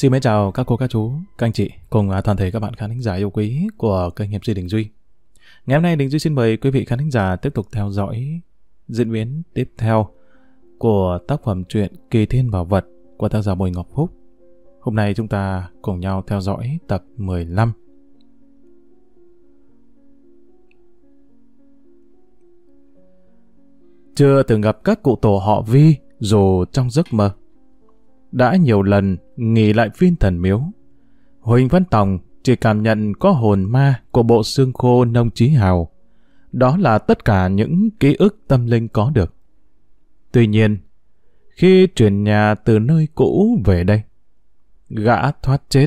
Xin mến chào các cô, các chú, các anh chị cùng à, toàn thể các bạn khán thính giả yêu quý của kênh MC Đình Duy. Ngày hôm nay Đình Duy xin mời quý vị khán thính giả tiếp tục theo dõi diễn biến tiếp theo của tác phẩm truyện Kỳ Thiên Bảo Vật của tác giả Bùi Ngọc Phúc. Hôm nay chúng ta cùng nhau theo dõi tập 15. Chưa từng gặp các cụ tổ họ Vi dù trong giấc mơ đã nhiều lần nghỉ lại phiên thần miếu. Huỳnh Văn Tòng chỉ cảm nhận có hồn ma của bộ xương khô nông trí hào. Đó là tất cả những ký ức tâm linh có được. Tuy nhiên, khi chuyển nhà từ nơi cũ về đây, gã thoát chết,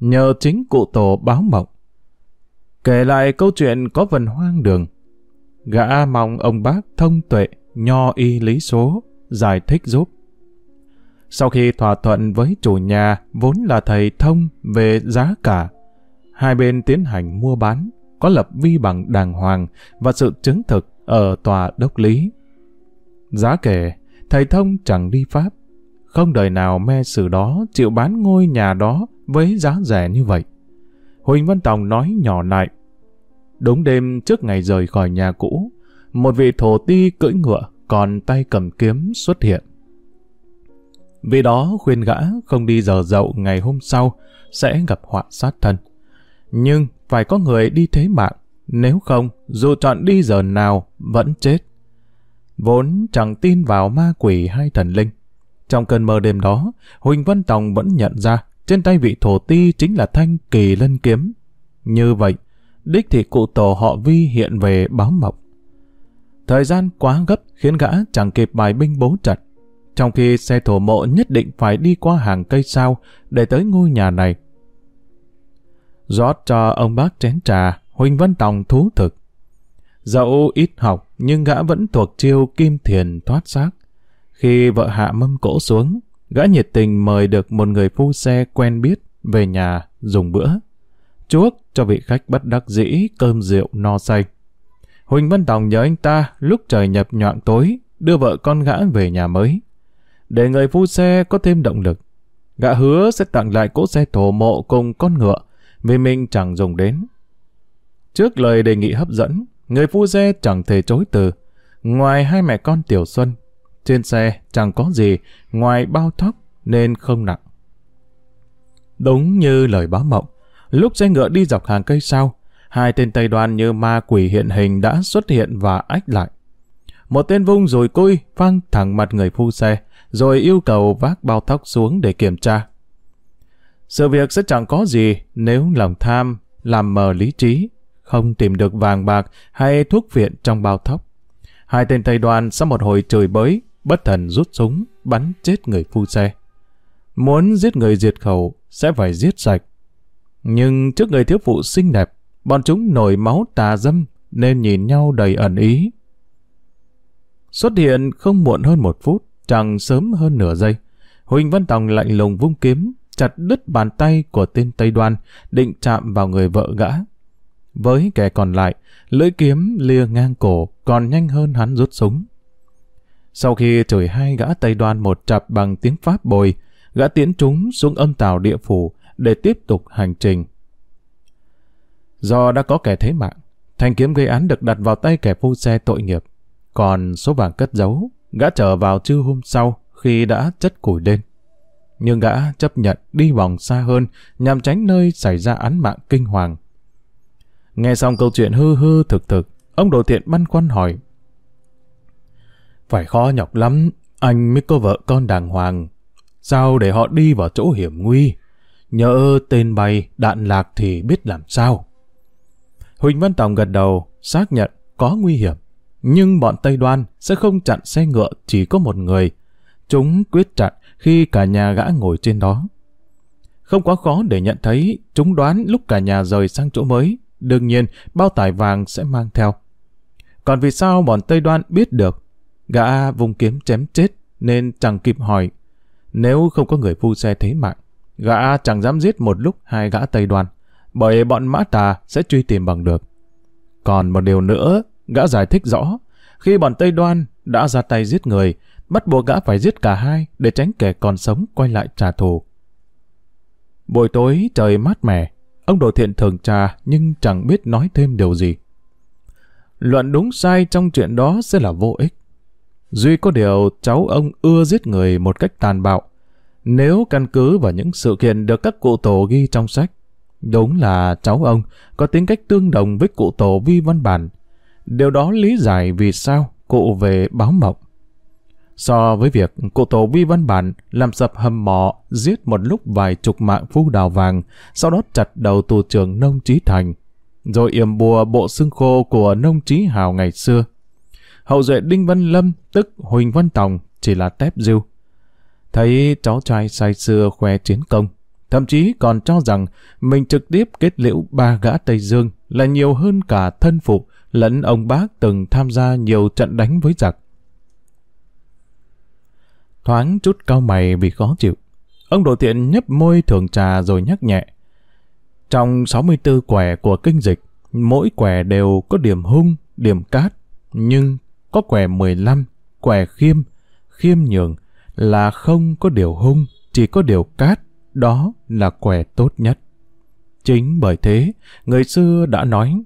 nhờ chính cụ tổ báo mộng. Kể lại câu chuyện có vần hoang đường, gã mong ông bác thông tuệ, nho y lý số, giải thích giúp. Sau khi thỏa thuận với chủ nhà vốn là thầy thông về giá cả, hai bên tiến hành mua bán, có lập vi bằng đàng hoàng và sự chứng thực ở tòa đốc lý. Giá kể, thầy thông chẳng đi Pháp, không đời nào me sử đó chịu bán ngôi nhà đó với giá rẻ như vậy. Huỳnh Văn Tòng nói nhỏ lại. Đúng đêm trước ngày rời khỏi nhà cũ, một vị thổ ti cưỡi ngựa còn tay cầm kiếm xuất hiện. Vì đó khuyên gã không đi giờ dậu ngày hôm sau sẽ gặp họa sát thân. Nhưng phải có người đi thế mạng, nếu không dù chọn đi giờ nào vẫn chết. Vốn chẳng tin vào ma quỷ hay thần linh. Trong cơn mơ đêm đó, Huỳnh Văn Tòng vẫn nhận ra trên tay vị thổ ti chính là thanh kỳ lân kiếm. Như vậy, đích thị cụ tổ họ Vi hiện về báo mộng. Thời gian quá gấp khiến gã chẳng kịp bài binh bố trận trong khi xe thổ mộ nhất định phải đi qua hàng cây sao để tới ngôi nhà này. rót cho ông bác chén trà, Huỳnh Văn Tòng thú thực. Dẫu ít học, nhưng gã vẫn thuộc chiêu kim thiền thoát xác. Khi vợ hạ mâm cỗ xuống, gã nhiệt tình mời được một người phu xe quen biết về nhà dùng bữa. Chuốc cho vị khách bất đắc dĩ cơm rượu no say. Huỳnh Văn Tòng nhớ anh ta lúc trời nhập nhọn tối đưa vợ con gã về nhà mới để người phu xe có thêm động lực. Gã hứa sẽ tặng lại cỗ xe thổ mộ cùng con ngựa, vì mình chẳng dùng đến. Trước lời đề nghị hấp dẫn, người phu xe chẳng thể chối từ. Ngoài hai mẹ con Tiểu Xuân, trên xe chẳng có gì ngoài bao thóc nên không nặng. Đúng như lời báo mộng, lúc xe ngựa đi dọc hàng cây sau, hai tên Tây Đoan như ma quỷ hiện hình đã xuất hiện và ách lại. Một tên vung rồi côi văng thẳng mặt người phu xe, rồi yêu cầu vác bao tóc xuống để kiểm tra. Sự việc sẽ chẳng có gì nếu lòng tham làm mờ lý trí, không tìm được vàng bạc hay thuốc viện trong bao tóc. Hai tên Tây đoàn sau một hồi chửi bới, bất thần rút súng, bắn chết người phu xe. Muốn giết người diệt khẩu sẽ phải giết sạch. Nhưng trước người thiếu phụ xinh đẹp, bọn chúng nổi máu tà dâm nên nhìn nhau đầy ẩn ý. Xuất hiện không muộn hơn một phút, chẳng sớm hơn nửa giây. Huỳnh Văn Tòng lạnh lùng vung kiếm, chặt đứt bàn tay của tên Tây Đoan, định chạm vào người vợ gã. Với kẻ còn lại, lưỡi kiếm lia ngang cổ, còn nhanh hơn hắn rút súng. Sau khi chửi hai gã Tây Đoan một chặp bằng tiếng Pháp bồi, gã tiến chúng xuống âm tàu địa phủ để tiếp tục hành trình. Do đã có kẻ thế mạng, thanh kiếm gây án được đặt vào tay kẻ phu xe tội nghiệp. Còn số vàng cất giấu Gã trở vào trưa hôm sau khi đã chất củi lên. Nhưng gã chấp nhận đi vòng xa hơn nhằm tránh nơi xảy ra án mạng kinh hoàng. Nghe xong câu chuyện hư hư thực thực, ông đồ thiện băn khoăn hỏi. Phải khó nhọc lắm, anh mới có vợ con đàng hoàng. Sao để họ đi vào chỗ hiểm nguy? Nhỡ tên bay, đạn lạc thì biết làm sao? Huỳnh Văn Tòng gật đầu, xác nhận có nguy hiểm. Nhưng bọn Tây Đoan sẽ không chặn xe ngựa chỉ có một người. Chúng quyết chặn khi cả nhà gã ngồi trên đó. Không quá khó để nhận thấy, chúng đoán lúc cả nhà rời sang chỗ mới, đương nhiên bao tải vàng sẽ mang theo. Còn vì sao bọn Tây Đoan biết được? Gã vùng kiếm chém chết nên chẳng kịp hỏi. Nếu không có người phu xe thế mạng, gã chẳng dám giết một lúc hai gã Tây Đoan, bởi bọn mã tà sẽ truy tìm bằng được. Còn một điều nữa Gã giải thích rõ, khi bọn Tây Đoan đã ra tay giết người, bắt buộc gã phải giết cả hai để tránh kẻ còn sống quay lại trả thù. Buổi tối trời mát mẻ, ông Đồ Thiện thường trà nhưng chẳng biết nói thêm điều gì. Luận đúng sai trong chuyện đó sẽ là vô ích. Duy có điều cháu ông ưa giết người một cách tàn bạo. Nếu căn cứ vào những sự kiện được các cụ tổ ghi trong sách, đúng là cháu ông có tính cách tương đồng với cụ tổ Vi Văn Bản. Điều đó lý giải vì sao cụ về báo mộng. So với việc cụ tổ Vi Văn Bản làm sập hầm mỏ, giết một lúc vài chục mạng phu đào vàng, sau đó chặt đầu tù trưởng nông trí thành, rồi yểm bùa bộ xương khô của nông trí hào ngày xưa. Hậu duệ Đinh Văn Lâm, tức Huỳnh Văn Tòng, chỉ là tép diêu. Thấy cháu trai say xưa khoe chiến công, thậm chí còn cho rằng mình trực tiếp kết liễu ba gã Tây Dương là nhiều hơn cả thân phục lẫn ông bác từng tham gia nhiều trận đánh với giặc thoáng chút cao mày vì khó chịu. Ông đồ tiện nhấp môi thường trà rồi nhắc nhẹ. Trong 64 quẻ của kinh dịch, mỗi quẻ đều có điểm hung, điểm cát, nhưng có quẻ 15, quẻ khiêm, khiêm nhường là không có điều hung, chỉ có điều cát, đó là quẻ tốt nhất. Chính bởi thế, người xưa đã nói,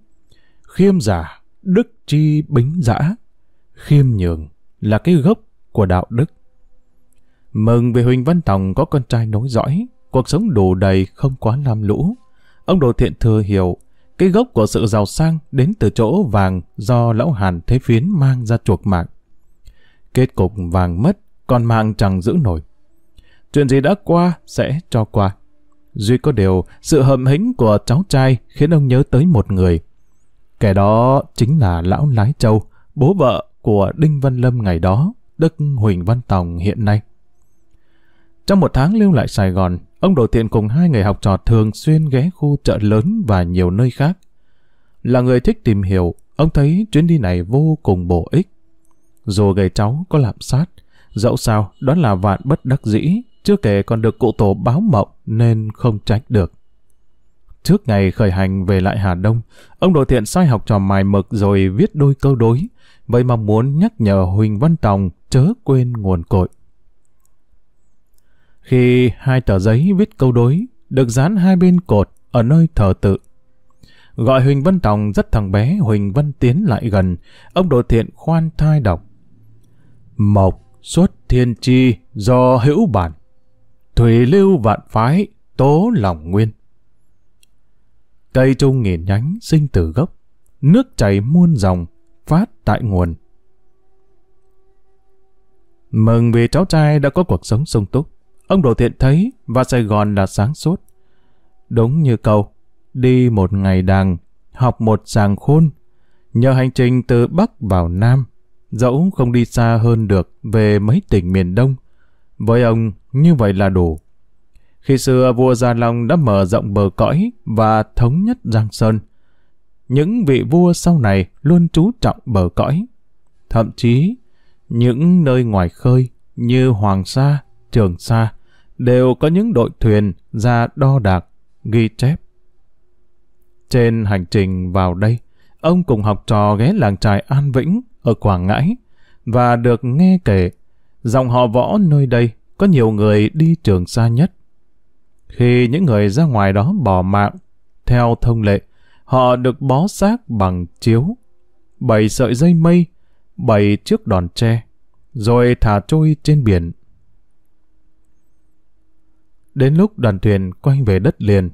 khiêm giả, đức chi bính dã, khiêm nhường là cái gốc của đạo đức. Mừng vì Huỳnh Văn Tòng có con trai nối dõi, cuộc sống đủ đầy không quá lam lũ. Ông Đồ Thiện thừa hiểu, cái gốc của sự giàu sang đến từ chỗ vàng do lão Hàn Thế Phiến mang ra chuộc mạng. Kết cục vàng mất, còn mạng chẳng giữ nổi. Chuyện gì đã qua sẽ cho qua. Duy có điều, sự hậm hĩnh của cháu trai khiến ông nhớ tới một người. Kẻ đó chính là lão Lái Châu, bố vợ của Đinh Văn Lâm ngày đó, Đức Huỳnh Văn Tòng hiện nay. Trong một tháng lưu lại Sài Gòn, ông Đồ Thiện cùng hai người học trò thường xuyên ghé khu chợ lớn và nhiều nơi khác. Là người thích tìm hiểu, ông thấy chuyến đi này vô cùng bổ ích. Dù gầy cháu có lạm sát, dẫu sao đó là vạn bất đắc dĩ, chưa kể còn được cụ tổ báo mộng nên không trách được. Trước ngày khởi hành về lại Hà Đông, ông Đồ Thiện sai học trò mài mực rồi viết đôi câu đối, vậy mà muốn nhắc nhở Huỳnh Văn Tòng chớ quên nguồn cội. Khi hai tờ giấy viết câu đối được dán hai bên cột ở nơi thờ tự. Gọi Huỳnh Văn Tòng rất thằng bé Huỳnh Văn Tiến lại gần, ông Đồ Thiện khoan thai đọc. Mộc xuất thiên chi do hữu bản, thủy lưu vạn phái tố lòng nguyên. Cây trung nghìn nhánh sinh từ gốc, nước chảy muôn dòng, phát tại nguồn. Mừng vì cháu trai đã có cuộc sống sung túc. Ông Đồ Thiện thấy và Sài Gòn là sáng suốt. Đúng như câu, đi một ngày đàng, học một sàng khôn. Nhờ hành trình từ Bắc vào Nam, dẫu không đi xa hơn được về mấy tỉnh miền Đông. Với ông, như vậy là đủ. Khi xưa vua Gia Long đã mở rộng bờ cõi và thống nhất Giang Sơn. Những vị vua sau này luôn chú trọng bờ cõi. Thậm chí, những nơi ngoài khơi như Hoàng Sa, Trường Sa đều có những đội thuyền ra đo đạc, ghi chép. Trên hành trình vào đây, ông cùng học trò ghé làng trài An Vĩnh ở Quảng Ngãi và được nghe kể dòng họ võ nơi đây có nhiều người đi trường xa nhất. Khi những người ra ngoài đó bỏ mạng, theo thông lệ, họ được bó xác bằng chiếu, bảy sợi dây mây, bảy chiếc đòn tre, rồi thả trôi trên biển Đến lúc đoàn thuyền quay về đất liền,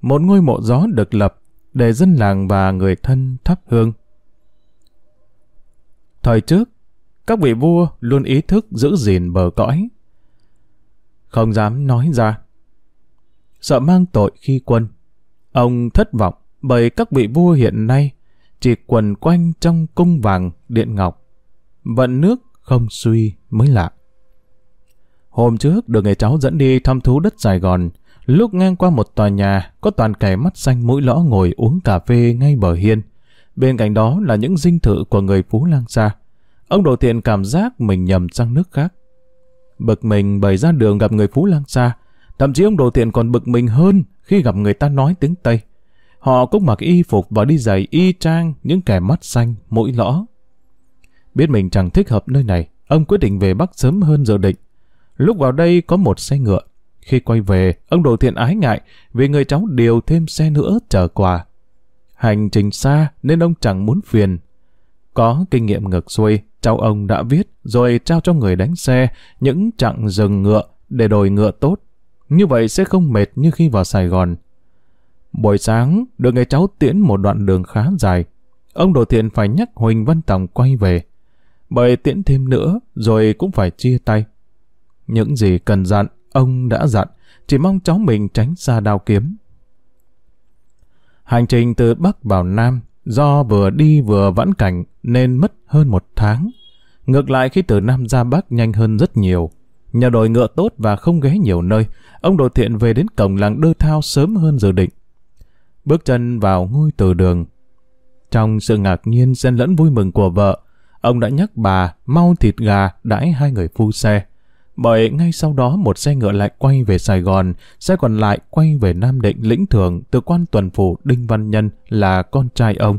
một ngôi mộ gió được lập để dân làng và người thân thắp hương. Thời trước, các vị vua luôn ý thức giữ gìn bờ cõi. Không dám nói ra. Sợ mang tội khi quân. Ông thất vọng bởi các vị vua hiện nay chỉ quần quanh trong cung vàng điện ngọc. Vận nước không suy mới lạ. Hôm trước được người cháu dẫn đi thăm thú đất Sài Gòn, lúc ngang qua một tòa nhà có toàn kẻ mắt xanh mũi lõ ngồi uống cà phê ngay bờ hiên. Bên cạnh đó là những dinh thự của người Phú Lang Sa. Ông đầu tiện cảm giác mình nhầm sang nước khác. Bực mình bày ra đường gặp người Phú Lang Sa, thậm chí ông Đồ Thiện còn bực mình hơn khi gặp người ta nói tiếng Tây. Họ cũng mặc y phục và đi giày y trang những kẻ mắt xanh, mũi lõ. Biết mình chẳng thích hợp nơi này, ông quyết định về Bắc sớm hơn dự định. Lúc vào đây có một xe ngựa. Khi quay về, ông Đồ Thiện ái ngại vì người cháu điều thêm xe nữa chờ quà. Hành trình xa nên ông chẳng muốn phiền. Có kinh nghiệm ngược xuôi, cháu ông đã viết rồi trao cho người đánh xe những chặng rừng ngựa để đổi ngựa tốt. Như vậy sẽ không mệt như khi vào Sài Gòn. Buổi sáng, được người cháu tiễn một đoạn đường khá dài. Ông Đồ Thiện phải nhắc Huỳnh Văn Tòng quay về. Bởi tiễn thêm nữa, rồi cũng phải chia tay. Những gì cần dặn, ông đã dặn, chỉ mong cháu mình tránh xa đao kiếm. Hành trình từ Bắc vào Nam, do vừa đi vừa vãn cảnh nên mất hơn một tháng. Ngược lại khi từ Nam ra Bắc nhanh hơn rất nhiều. Nhờ đội ngựa tốt và không ghé nhiều nơi, ông Đồ Thiện về đến cổng làng Đơ Thao sớm hơn dự định. Bước chân vào ngôi từ đường. Trong sự ngạc nhiên xen lẫn vui mừng của vợ, ông đã nhắc bà mau thịt gà đãi hai người phu xe. Bởi ngay sau đó một xe ngựa lại quay về Sài Gòn, xe còn lại quay về Nam Định lĩnh thưởng từ quan tuần phủ Đinh Văn Nhân là con trai ông.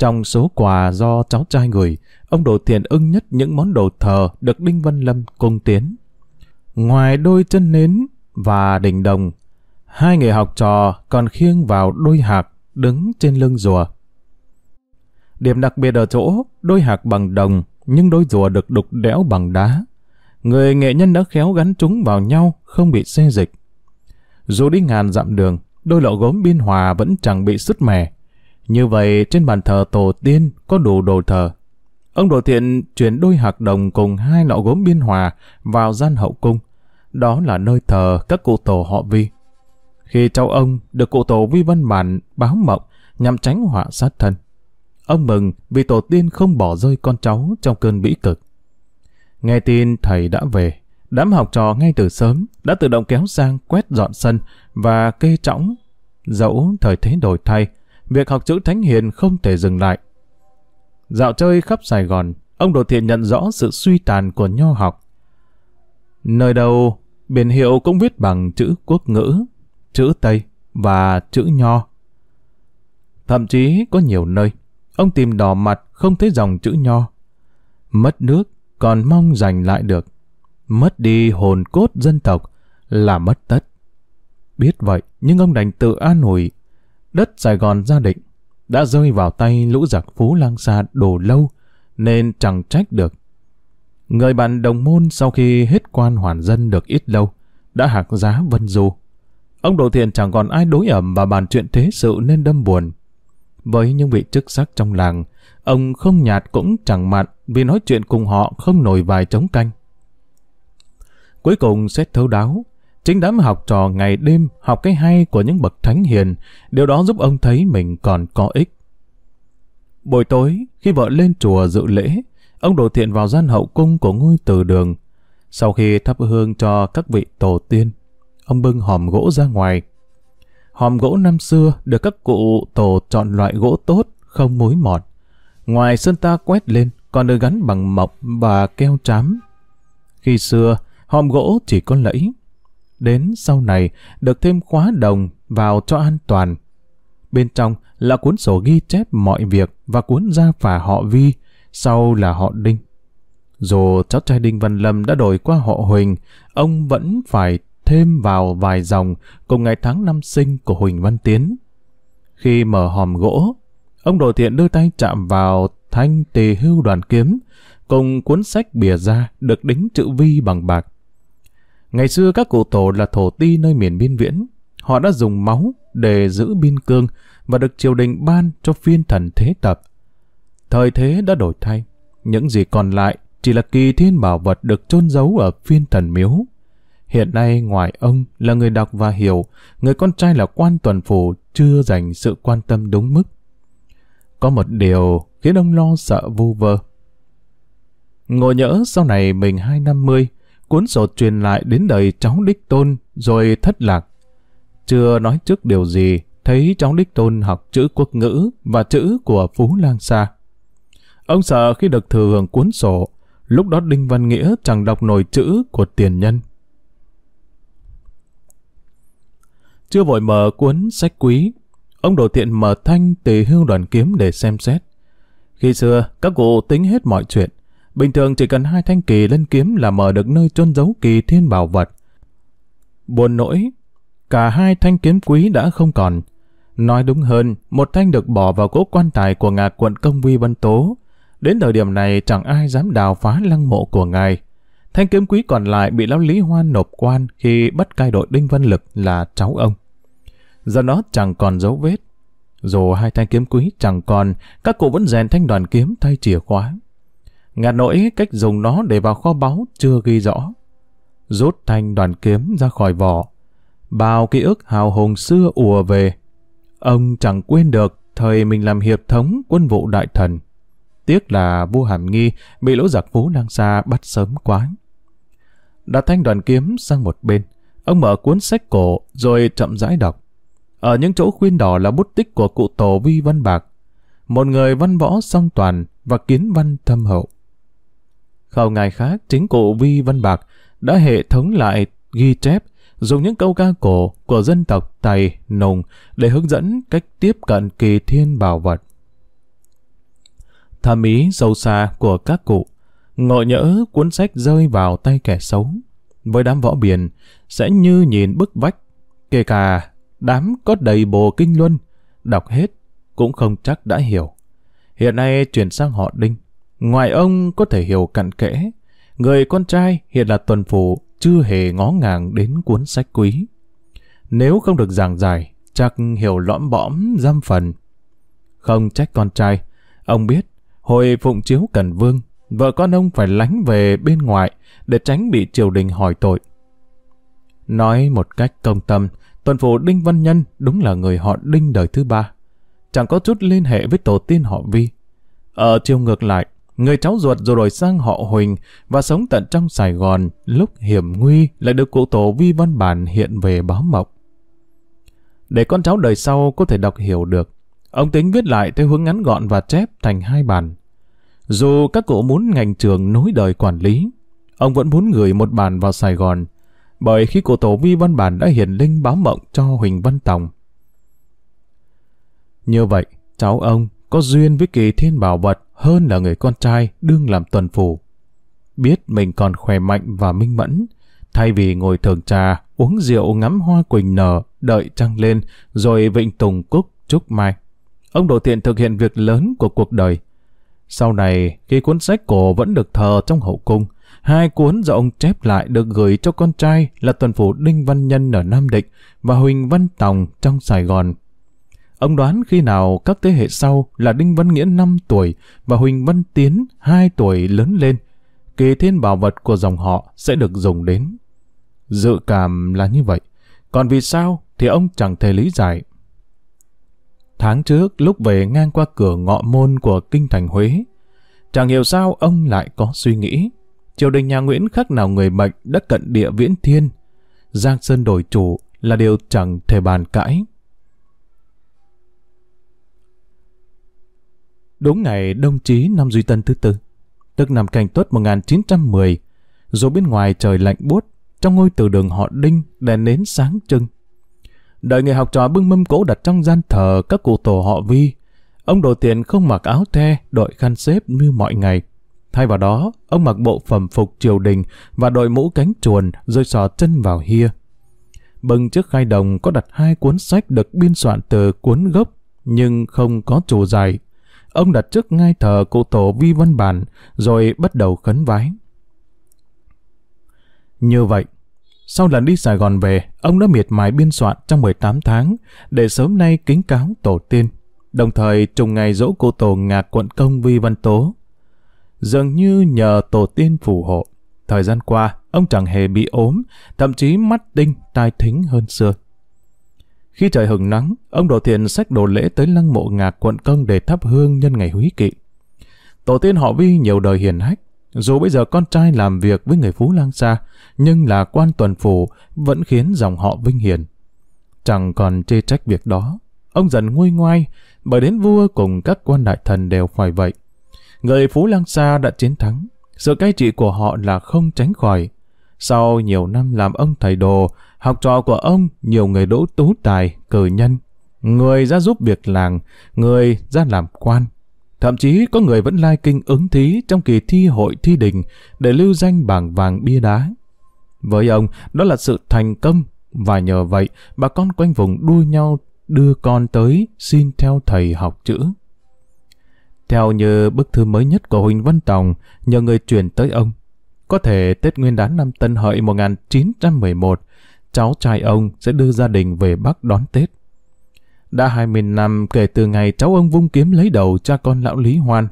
Trong số quà do cháu trai gửi, ông Đồ Thiện ưng nhất những món đồ thờ được Đinh Văn Lâm cung tiến. Ngoài đôi chân nến và đỉnh đồng, hai người học trò còn khiêng vào đôi hạc đứng trên lưng rùa. Điểm đặc biệt ở chỗ, đôi hạc bằng đồng, nhưng đôi rùa được đục đẽo bằng đá. Người nghệ nhân đã khéo gắn chúng vào nhau, không bị xê dịch. Dù đi ngàn dặm đường, đôi lọ gốm biên hòa vẫn chẳng bị sứt mẻ. Như vậy, trên bàn thờ tổ tiên có đủ đồ thờ. Ông Đồ Thiện chuyển đôi hạc đồng cùng hai lọ gốm biên hòa vào gian hậu cung. Đó là nơi thờ các cụ tổ họ Vi. Khi cháu ông được cụ tổ Vi Văn Bản báo mộng nhằm tránh họa sát thân. Ông mừng vì tổ tiên không bỏ rơi con cháu trong cơn bĩ cực. Nghe tin thầy đã về, đám học trò ngay từ sớm đã tự động kéo sang quét dọn sân và kê trõng. Dẫu thời thế đổi thay, việc học chữ thánh hiền không thể dừng lại. Dạo chơi khắp Sài Gòn, ông Đồ Thiện nhận rõ sự suy tàn của nho học. Nơi đâu, biển hiệu cũng viết bằng chữ quốc ngữ, chữ Tây và chữ nho. Thậm chí có nhiều nơi, ông tìm đỏ mặt không thấy dòng chữ nho. Mất nước, còn mong giành lại được. Mất đi hồn cốt dân tộc là mất tất. Biết vậy, nhưng ông đành tự an ủi. Đất Sài Gòn gia định đã rơi vào tay lũ giặc phú lang xa đồ lâu, nên chẳng trách được. Người bạn đồng môn sau khi hết quan hoàn dân được ít lâu, đã hạc giá vân du. Ông Đồ Thiện chẳng còn ai đối ẩm và bàn chuyện thế sự nên đâm buồn. Với những vị chức sắc trong làng, ông không nhạt cũng chẳng mặn vì nói chuyện cùng họ không nổi vài chống canh. Cuối cùng xét thấu đáo, chính đám học trò ngày đêm học cái hay của những bậc thánh hiền, điều đó giúp ông thấy mình còn có ích. Buổi tối, khi vợ lên chùa dự lễ, ông đổ thiện vào gian hậu cung của ngôi từ đường. Sau khi thắp hương cho các vị tổ tiên, ông bưng hòm gỗ ra ngoài. Hòm gỗ năm xưa được các cụ tổ chọn loại gỗ tốt, không mối mọt. Ngoài sơn ta quét lên, còn được gắn bằng mộc và keo trám. Khi xưa, hòm gỗ chỉ có lẫy. Đến sau này, được thêm khóa đồng vào cho an toàn. Bên trong là cuốn sổ ghi chép mọi việc và cuốn gia phả họ Vi, sau là họ Đinh. Dù cháu trai Đinh Văn Lâm đã đổi qua họ Huỳnh, ông vẫn phải thêm vào vài dòng cùng ngày tháng năm sinh của Huỳnh Văn Tiến. Khi mở hòm gỗ, ông Đồ Thiện đưa tay chạm vào thanh tề hưu đoàn kiếm, cùng cuốn sách bìa ra được đính chữ vi bằng bạc. Ngày xưa các cụ tổ là thổ ti nơi miền biên viễn, họ đã dùng máu để giữ biên cương và được triều đình ban cho phiên thần thế tập. Thời thế đã đổi thay, những gì còn lại chỉ là kỳ thiên bảo vật được chôn giấu ở phiên thần miếu. Hiện nay ngoài ông là người đọc và hiểu, người con trai là quan tuần phủ chưa dành sự quan tâm đúng mức. Có một điều khiến ông lo sợ vu vơ. Ngộ nhỡ sau này mình hai năm mươi, cuốn sổ truyền lại đến đời cháu đích tôn rồi thất lạc. Chưa nói trước điều gì, thấy cháu đích tôn học chữ quốc ngữ và chữ của Phú Lang Sa. Ông sợ khi được thừa hưởng cuốn sổ, lúc đó Đinh Văn Nghĩa chẳng đọc nổi chữ của tiền nhân. Chưa vội mở cuốn sách quý, ông đồ thiện mở thanh tề hưu đoàn kiếm để xem xét. Khi xưa, các cụ tính hết mọi chuyện. Bình thường chỉ cần hai thanh kỳ lên kiếm là mở được nơi chôn giấu kỳ thiên bảo vật. Buồn nỗi, cả hai thanh kiếm quý đã không còn. Nói đúng hơn, một thanh được bỏ vào cỗ quan tài của ngạc quận công vi Vân Tố. Đến thời điểm này chẳng ai dám đào phá lăng mộ của ngài. Thanh kiếm quý còn lại bị lão Lý Hoan nộp quan khi bắt cai đội Đinh Văn Lực là cháu ông. Giờ nó chẳng còn dấu vết. Dù hai thanh kiếm quý chẳng còn, các cụ vẫn rèn thanh đoàn kiếm thay chìa khóa. Ngạt nỗi cách dùng nó để vào kho báu chưa ghi rõ. Rút thanh đoàn kiếm ra khỏi vỏ. Bao ký ức hào hùng xưa ùa về. Ông chẳng quên được thời mình làm hiệp thống quân vụ đại thần. Tiếc là vua Hàm Nghi bị lỗ giặc phú lang xa bắt sớm quá. Đặt thanh đoàn kiếm sang một bên. Ông mở cuốn sách cổ rồi chậm rãi đọc. Ở những chỗ khuyên đỏ là bút tích của cụ tổ Vi Văn Bạc. Một người văn võ song toàn và kiến văn thâm hậu. Không ngày khác, chính cụ Vi Văn Bạc đã hệ thống lại ghi chép dùng những câu ca cổ của dân tộc Tày, Nùng để hướng dẫn cách tiếp cận kỳ thiên bảo vật. Thầm ý sâu xa của các cụ, ngộ nhỡ cuốn sách rơi vào tay kẻ xấu. Với đám võ biển, sẽ như nhìn bức vách, kể cả đám có đầy bồ kinh luân, đọc hết cũng không chắc đã hiểu. Hiện nay chuyển sang họ Đinh, ngoài ông có thể hiểu cặn kẽ, người con trai hiện là tuần phủ chưa hề ngó ngàng đến cuốn sách quý. Nếu không được giảng giải, chắc hiểu lõm bõm giam phần. Không trách con trai, ông biết, hồi phụng chiếu Cần Vương, vợ con ông phải lánh về bên ngoài để tránh bị triều đình hỏi tội. Nói một cách công tâm, tuần phủ Đinh Văn Nhân đúng là người họ Đinh đời thứ ba. Chẳng có chút liên hệ với tổ tiên họ Vi. Ở chiều ngược lại, người cháu ruột rồi đổi sang họ Huỳnh và sống tận trong Sài Gòn lúc hiểm nguy lại được cụ tổ Vi Văn Bản hiện về báo mộc. Để con cháu đời sau có thể đọc hiểu được, ông tính viết lại theo hướng ngắn gọn và chép thành hai bản. Dù các cụ muốn ngành trường nối đời quản lý, ông vẫn muốn gửi một bản vào Sài Gòn, bởi khi cụ tổ Vi Văn Bản đã hiển linh báo mộng cho Huỳnh Văn Tòng. Như vậy, cháu ông có duyên với kỳ thiên bảo vật hơn là người con trai đương làm tuần phủ. Biết mình còn khỏe mạnh và minh mẫn, thay vì ngồi thưởng trà, uống rượu ngắm hoa quỳnh nở, đợi trăng lên, rồi vịnh tùng cúc chúc mai. Ông Đồ Thiện thực hiện việc lớn của cuộc đời. Sau này, khi cuốn sách cổ vẫn được thờ trong hậu cung, hai cuốn do ông chép lại được gửi cho con trai là tuần phủ Đinh Văn Nhân ở Nam Định và Huỳnh Văn Tòng trong Sài Gòn. Ông đoán khi nào các thế hệ sau là Đinh Văn Nghĩa 5 tuổi và Huỳnh Văn Tiến 2 tuổi lớn lên, kỳ thiên bảo vật của dòng họ sẽ được dùng đến. Dự cảm là như vậy. Còn vì sao thì ông chẳng thể lý giải. Tháng trước lúc về ngang qua cửa ngọ môn của kinh thành Huế, chẳng hiểu sao ông lại có suy nghĩ. Triều đình nhà Nguyễn khác nào người mệnh đã cận địa viễn thiên. Giang Sơn đổi chủ là điều chẳng thể bàn cãi. Đúng ngày đông chí năm Duy Tân thứ tư, tức năm Canh Tuất 1910, dù bên ngoài trời lạnh buốt, trong ngôi từ đường họ Đinh đèn nến sáng trưng. Đợi người học trò bưng mâm cỗ đặt trong gian thờ các cụ tổ họ Vi, ông đồ tiền không mặc áo the, đội khăn xếp như mọi ngày. Thay vào đó, ông mặc bộ phẩm phục triều đình và đội mũ cánh chuồn rồi sò chân vào hia. Bưng trước khai đồng có đặt hai cuốn sách được biên soạn từ cuốn gốc nhưng không có chủ dài ông đặt trước ngai thờ cụ tổ Vi Văn Bản, rồi bắt đầu khấn vái. Như vậy, sau lần đi Sài Gòn về, ông đã miệt mài biên soạn trong 18 tháng để sớm nay kính cáo tổ tiên, đồng thời trùng ngày dỗ cụ tổ ngạc quận công Vi Văn Tố. Dường như nhờ tổ tiên phù hộ, thời gian qua, ông chẳng hề bị ốm, thậm chí mắt tinh, tai thính hơn xưa. Khi trời hừng nắng, ông Đồ Thiện xách đồ lễ tới lăng mộ ngạc quận công để thắp hương nhân ngày húy kỵ. Tổ tiên họ Vi nhiều đời hiền hách, dù bây giờ con trai làm việc với người Phú Lang xa, nhưng là quan tuần phủ vẫn khiến dòng họ vinh hiền. Chẳng còn chê trách việc đó. Ông dần nguôi ngoai, bởi đến vua cùng các quan đại thần đều phải vậy. Người Phú Lang xa đã chiến thắng, sự cai trị của họ là không tránh khỏi. Sau nhiều năm làm ông thầy đồ, học trò của ông nhiều người đỗ tú tài, cử nhân, người ra giúp việc làng, người ra làm quan. Thậm chí có người vẫn lai kinh ứng thí trong kỳ thi hội thi đình để lưu danh bảng vàng bia đá. Với ông, đó là sự thành công, và nhờ vậy bà con quanh vùng đua nhau đưa con tới xin theo thầy học chữ. Theo như bức thư mới nhất của Huỳnh Văn Tòng nhờ người truyền tới ông, có thể Tết Nguyên đán năm Tân Hợi 1911, cháu trai ông sẽ đưa gia đình về Bắc đón Tết. Đã 20 năm kể từ ngày cháu ông vung kiếm lấy đầu cha con lão Lý Hoan,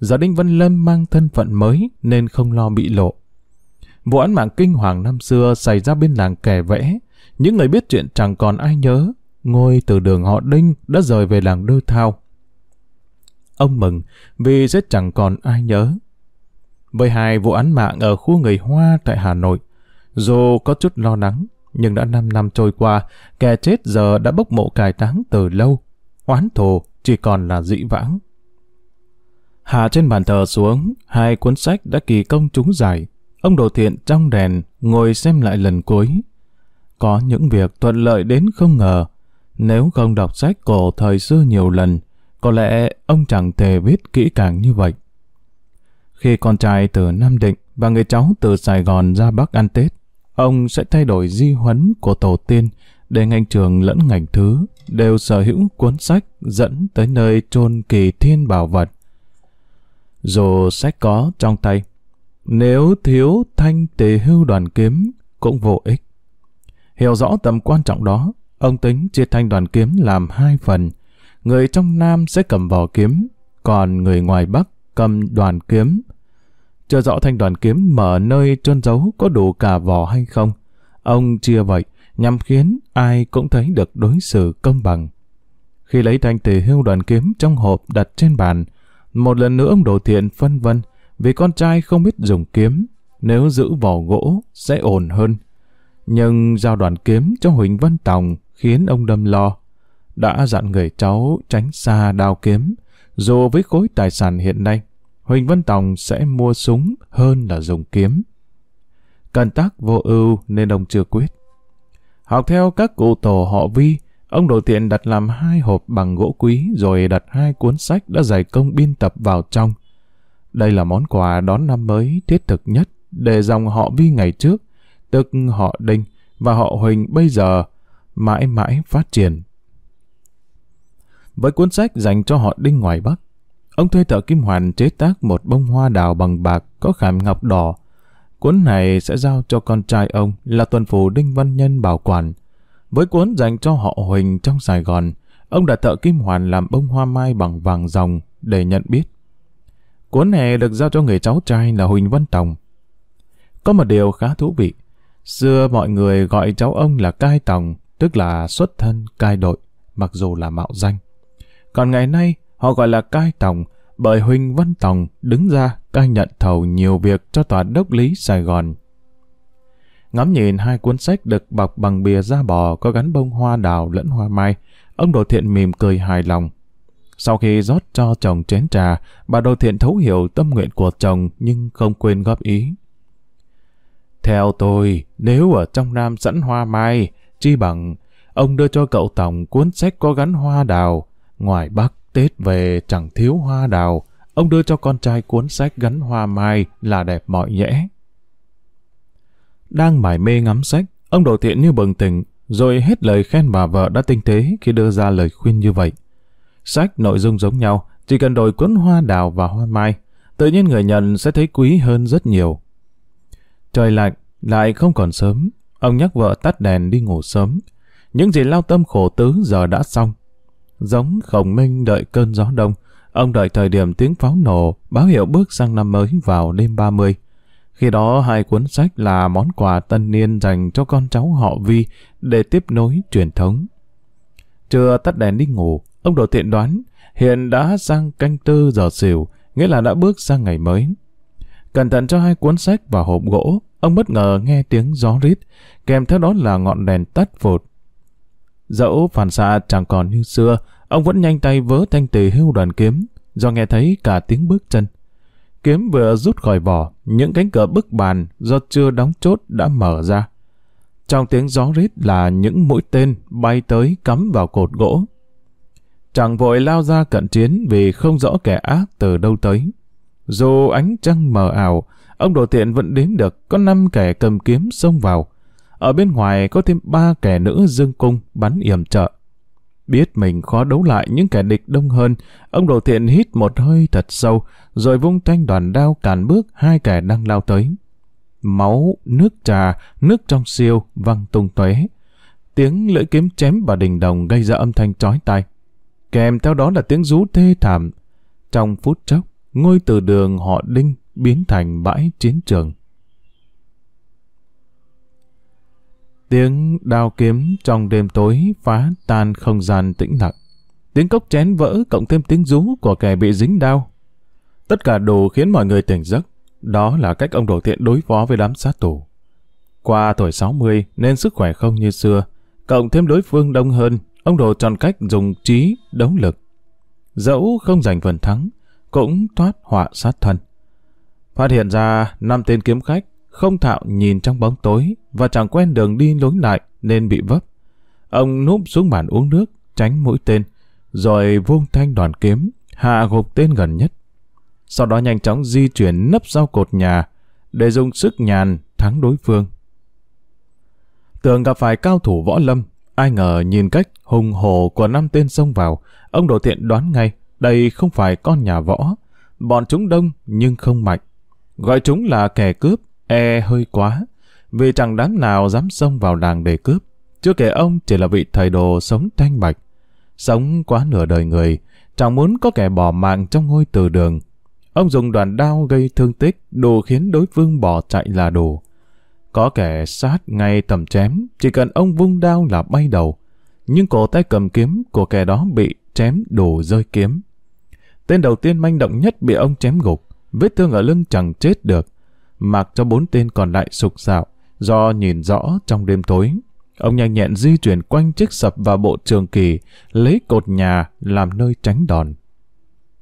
giờ Đinh Văn Lâm mang thân phận mới nên không lo bị lộ. Vụ án mạng kinh hoàng năm xưa xảy ra bên làng kẻ vẽ, những người biết chuyện chẳng còn ai nhớ, ngôi từ đường họ Đinh đã rời về làng Đơ Thao. Ông mừng vì sẽ chẳng còn ai nhớ. Với hai vụ án mạng ở khu người Hoa tại Hà Nội, dù có chút lo lắng, nhưng đã 5 năm trôi qua, kẻ chết giờ đã bốc mộ cải táng từ lâu. Oán thù chỉ còn là dĩ vãng. Hạ trên bàn thờ xuống, hai cuốn sách đã kỳ công trúng giải. Ông đồ thiện trong đèn, ngồi xem lại lần cuối. Có những việc thuận lợi đến không ngờ. Nếu không đọc sách cổ thời xưa nhiều lần, có lẽ ông chẳng thể viết kỹ càng như vậy. Khi con trai từ Nam Định và người cháu từ Sài Gòn ra Bắc ăn Tết, ông sẽ thay đổi di huấn của tổ tiên để ngành trường lẫn ngành thứ đều sở hữu cuốn sách dẫn tới nơi chôn kỳ thiên bảo vật. Dù sách có trong tay, nếu thiếu thanh tề hưu đoàn kiếm cũng vô ích. Hiểu rõ tầm quan trọng đó, ông tính chia thanh đoàn kiếm làm hai phần. Người trong Nam sẽ cầm vỏ kiếm, còn người ngoài Bắc cầm đoàn kiếm. Chưa rõ thanh đoàn kiếm mở nơi trôn giấu có đủ cả vỏ hay không. Ông chia vậy nhằm khiến ai cũng thấy được đối xử công bằng. Khi lấy thanh tề hưu đoàn kiếm trong hộp đặt trên bàn, một lần nữa ông đồ thiện phân vân vì con trai không biết dùng kiếm, nếu giữ vỏ gỗ sẽ ổn hơn. Nhưng giao đoàn kiếm cho Huỳnh Văn Tòng khiến ông đâm lo. Đã dặn người cháu tránh xa đao kiếm, dù với khối tài sản hiện nay, Huỳnh Văn Tòng sẽ mua súng hơn là dùng kiếm. Cần tác vô ưu nên ông chưa quyết. Học theo các cụ tổ họ Vi, ông đồ tiện đặt làm hai hộp bằng gỗ quý rồi đặt hai cuốn sách đã dày công biên tập vào trong. Đây là món quà đón năm mới thiết thực nhất để dòng họ Vi ngày trước, tức họ Đinh và họ Huỳnh bây giờ mãi mãi phát triển. Với cuốn sách dành cho họ Đinh ngoài Bắc, ông thuê thợ Kim Hoàn chế tác một bông hoa đào bằng bạc có khảm ngọc đỏ. Cuốn này sẽ giao cho con trai ông là tuần phủ Đinh Văn Nhân bảo quản. Với cuốn dành cho họ Huỳnh trong Sài Gòn, ông đã thợ Kim Hoàn làm bông hoa mai bằng vàng ròng để nhận biết. Cuốn này được giao cho người cháu trai là Huỳnh Văn Tòng. Có một điều khá thú vị. Xưa mọi người gọi cháu ông là Cai Tòng, tức là xuất thân cai đội, mặc dù là mạo danh. Còn ngày nay, họ gọi là Cai Tòng bởi Huỳnh Văn Tòng đứng ra cai nhận thầu nhiều việc cho tòa đốc lý Sài Gòn. Ngắm nhìn hai cuốn sách được bọc bằng bìa da bò có gắn bông hoa đào lẫn hoa mai, ông Đồ Thiện mỉm cười hài lòng. Sau khi rót cho chồng chén trà, bà Đồ Thiện thấu hiểu tâm nguyện của chồng nhưng không quên góp ý. Theo tôi, nếu ở trong Nam sẵn hoa mai, chi bằng ông đưa cho cậu Tổng cuốn sách có gắn hoa đào. Ngoài Bắc, Tết về chẳng thiếu hoa đào, ông đưa cho con trai cuốn sách gắn hoa mai là đẹp mọi nhẽ. Đang mải mê ngắm sách, ông Đồ Thiện như bừng tỉnh, rồi hết lời khen bà vợ đã tinh tế khi đưa ra lời khuyên như vậy. Sách nội dung giống nhau, chỉ cần đổi cuốn hoa đào và hoa mai, tự nhiên người nhận sẽ thấy quý hơn rất nhiều. Trời lạnh, lại không còn sớm, ông nhắc vợ tắt đèn đi ngủ sớm. Những gì lao tâm khổ tứ giờ đã xong. Giống khổng minh đợi cơn gió đông, ông đợi thời điểm tiếng pháo nổ báo hiệu bước sang năm mới vào đêm 30. Khi đó hai cuốn sách là món quà tân niên dành cho con cháu họ Vi để tiếp nối truyền thống. Chưa tắt đèn đi ngủ, Ông đồ tiện đoán, hiện đã sang canh tư giờ xỉu, nghĩa là đã bước sang ngày mới. Cẩn thận cho hai cuốn sách vào hộp gỗ, ông bất ngờ nghe tiếng gió rít, kèm theo đó là ngọn đèn tắt phụt. Dẫu phản xạ chẳng còn như xưa, ông vẫn nhanh tay vớ thanh tề hưu đoàn kiếm, do nghe thấy cả tiếng bước chân. Kiếm vừa rút khỏi vỏ, những cánh cửa bức bàn do chưa đóng chốt đã mở ra. Trong tiếng gió rít là những mũi tên bay tới cắm vào cột gỗ, chẳng vội lao ra cận chiến vì không rõ kẻ ác từ đâu tới. Dù ánh trăng mờ ảo, ông đồ tiện vẫn đếm được có năm kẻ cầm kiếm xông vào ở bên ngoài có thêm ba kẻ nữ dương cung bắn yểm trợ. Biết mình khó đấu lại những kẻ địch đông hơn, ông Đồ Thiện hít một hơi thật sâu, rồi vung thanh đoàn đao cản bước hai kẻ đang lao tới. Máu, nước trà, nước trong siêu văng tung tóe. Tiếng lưỡi kiếm chém vào đỉnh đồng gây ra âm thanh chói tai. Kèm theo đó là tiếng rú thê thảm. Trong phút chốc, ngôi từ đường họ Đinh biến thành bãi chiến trường. Tiếng đao kiếm trong đêm tối phá tan không gian tĩnh lặng. Tiếng cốc chén vỡ cộng thêm tiếng rú của kẻ bị dính đao. Tất cả đủ khiến mọi người tỉnh giấc. Đó là cách ông Đồ Thiện đối phó với đám sát tù. Qua tuổi 60 nên sức khỏe không như xưa. Cộng thêm đối phương đông hơn, ông Đồ chọn cách dùng trí, đấu lực. Dẫu không giành phần thắng, cũng thoát họa sát thân. Phát hiện ra năm tên kiếm khách không thạo nhìn trong bóng tối và chẳng quen đường đi lối lại nên bị vấp. Ông núp xuống bàn uống nước, tránh mũi tên, rồi vung thanh đoàn kiếm, hạ gục tên gần nhất. Sau đó nhanh chóng di chuyển nấp sau cột nhà để dùng sức nhàn thắng đối phương. Tưởng gặp phải cao thủ võ lâm, ai ngờ nhìn cách hùng hồ của năm tên xông vào, ông đồ tiện đoán ngay đây không phải con nhà võ. Bọn chúng đông nhưng không mạnh. Gọi chúng là kẻ cướp, e hơi quá, vì chẳng đám nào dám xông vào làng để cướp. Chưa kể ông chỉ là vị thầy đồ sống thanh bạch. Sống quá nửa đời người, chẳng muốn có kẻ bỏ mạng trong ngôi từ đường. Ông dùng đoàn đao gây thương tích, đồ khiến đối phương bỏ chạy là đủ. Có kẻ sát ngay tầm chém, chỉ cần ông vung đao là bay đầu. Nhưng cổ tay cầm kiếm của kẻ đó bị chém đổ rơi kiếm. Tên đầu tiên manh động nhất bị ông chém gục, vết thương ở lưng chẳng chết được. Mặc cho bốn tên còn lại sục sạo, do nhìn rõ trong đêm tối. Ông nhanh nhẹn di chuyển quanh chiếc sập và bộ trường kỳ, lấy cột nhà làm nơi tránh đòn.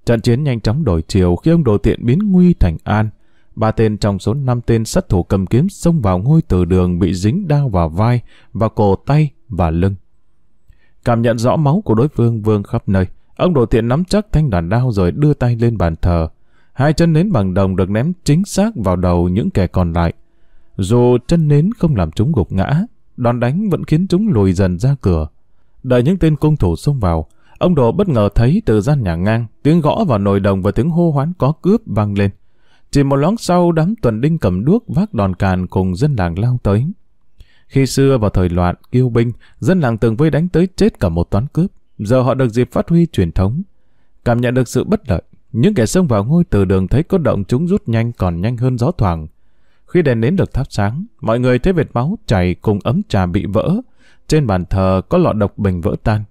Trận chiến nhanh chóng đổi chiều khi ông đồ tiện biến nguy thành an. Ba tên trong số năm tên sát thủ cầm kiếm xông vào ngôi từ đường bị dính đao vào vai, và cổ tay và lưng. Cảm nhận rõ máu của đối phương vương khắp nơi. Ông đồ tiện nắm chắc thanh đoàn đao rồi đưa tay lên bàn thờ. Hai chân nến bằng đồng được ném chính xác vào đầu những kẻ còn lại. Dù chân nến không làm chúng gục ngã, đòn đánh vẫn khiến chúng lùi dần ra cửa. Đợi những tên cung thủ xông vào, ông đồ bất ngờ thấy từ gian nhà ngang, tiếng gõ vào nồi đồng và tiếng hô hoán có cướp vang lên. Chỉ một lóng sau, đám tuần đinh cầm đuốc vác đòn càn cùng dân làng lao tới. Khi xưa vào thời loạn, kiêu binh, dân làng từng vây đánh tới chết cả một toán cướp. Giờ họ được dịp phát huy truyền thống. Cảm nhận được sự bất lợi, những kẻ xông vào ngôi từ đường thấy có động chúng rút nhanh còn nhanh hơn gió thoảng. Khi đèn nến được thắp sáng, mọi người thấy vệt máu chảy cùng ấm trà bị vỡ. Trên bàn thờ có lọ độc bình vỡ tan.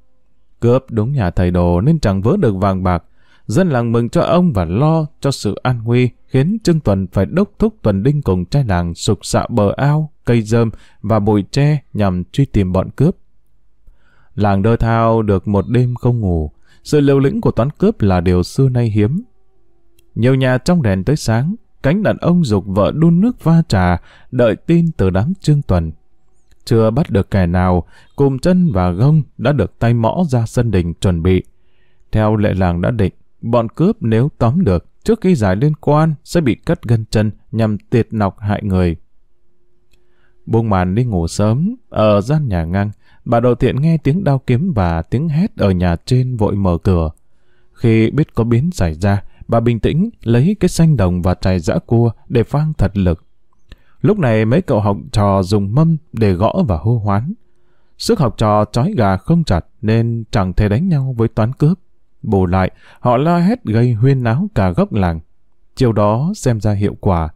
Cướp đúng nhà thầy đồ nên chẳng vỡ được vàng bạc. Dân làng mừng cho ông và lo cho sự an nguy, khiến Trương Tuần phải đốc thúc Tuần Đinh cùng trai làng sục xạ bờ ao, cây dơm và bụi tre nhằm truy tìm bọn cướp. Làng đơ thao được một đêm không ngủ, sự liều lĩnh của toán cướp là điều xưa nay hiếm. Nhiều nhà trong đèn tới sáng, cánh đàn ông dục vợ đun nước pha trà, đợi tin từ đám trương tuần. Chưa bắt được kẻ nào, cùng chân và gông đã được tay mõ ra sân đình chuẩn bị. Theo lệ làng đã định, bọn cướp nếu tóm được, trước khi giải liên quan sẽ bị cắt gân chân nhằm tiệt nọc hại người. Buông màn đi ngủ sớm, ở gian nhà ngang, bà đầu tiện nghe tiếng đao kiếm và tiếng hét ở nhà trên vội mở cửa. Khi biết có biến xảy ra, bà bình tĩnh lấy cái xanh đồng và chài giã cua để phang thật lực. Lúc này mấy cậu học trò dùng mâm để gõ và hô hoán. Sức học trò trói gà không chặt nên chẳng thể đánh nhau với toán cướp. Bù lại, họ la hét gây huyên náo cả góc làng. Chiều đó xem ra hiệu quả.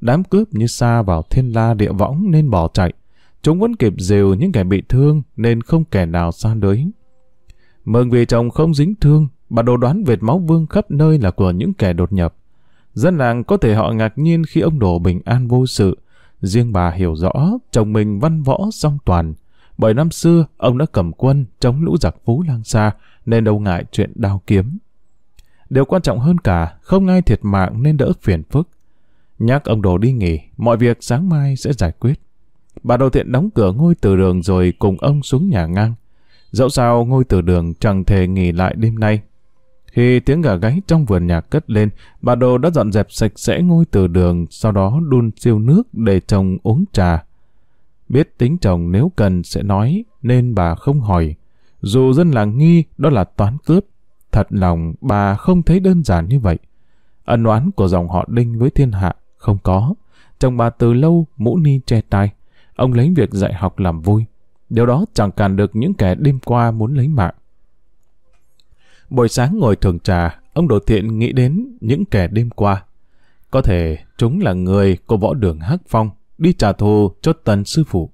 Đám cướp như xa vào thiên la địa võng nên bỏ chạy. Chúng vẫn kịp dìu những kẻ bị thương nên không kẻ nào xa lưới. Mừng vì chồng không dính thương, bà đồ đoán vệt máu vương khắp nơi là của những kẻ đột nhập. Dân làng có thể họ ngạc nhiên khi ông đồ bình an vô sự. Riêng bà hiểu rõ chồng mình văn võ song toàn. Bởi năm xưa, ông đã cầm quân chống lũ giặc phú lang xa, nên đâu ngại chuyện đao kiếm. Điều quan trọng hơn cả, không ai thiệt mạng nên đỡ phiền phức. Nhắc ông đồ đi nghỉ, mọi việc sáng mai sẽ giải quyết. Bà đầu thiện đóng cửa ngôi từ đường rồi cùng ông xuống nhà ngang. Dẫu sao ngôi từ đường chẳng thể nghỉ lại đêm nay. Khi tiếng gà gáy trong vườn nhà cất lên, bà đồ đã dọn dẹp sạch sẽ ngôi từ đường, sau đó đun siêu nước để chồng uống trà. biết tính chồng nếu cần sẽ nói nên bà không hỏi. Dù dân làng nghi đó là toán cướp, thật lòng bà không thấy đơn giản như vậy. Ân oán của dòng họ Đinh với thiên hạ không có. Chồng bà từ lâu mũ ni che tai. Ông lấy việc dạy học làm vui. Điều đó chẳng cản được những kẻ đêm qua muốn lấy mạng. Buổi sáng ngồi thường trà, ông Đồ Thiện nghĩ đến những kẻ đêm qua. Có thể chúng là người của võ đường Hắc Phong đi trả thù cho tần sư phụ.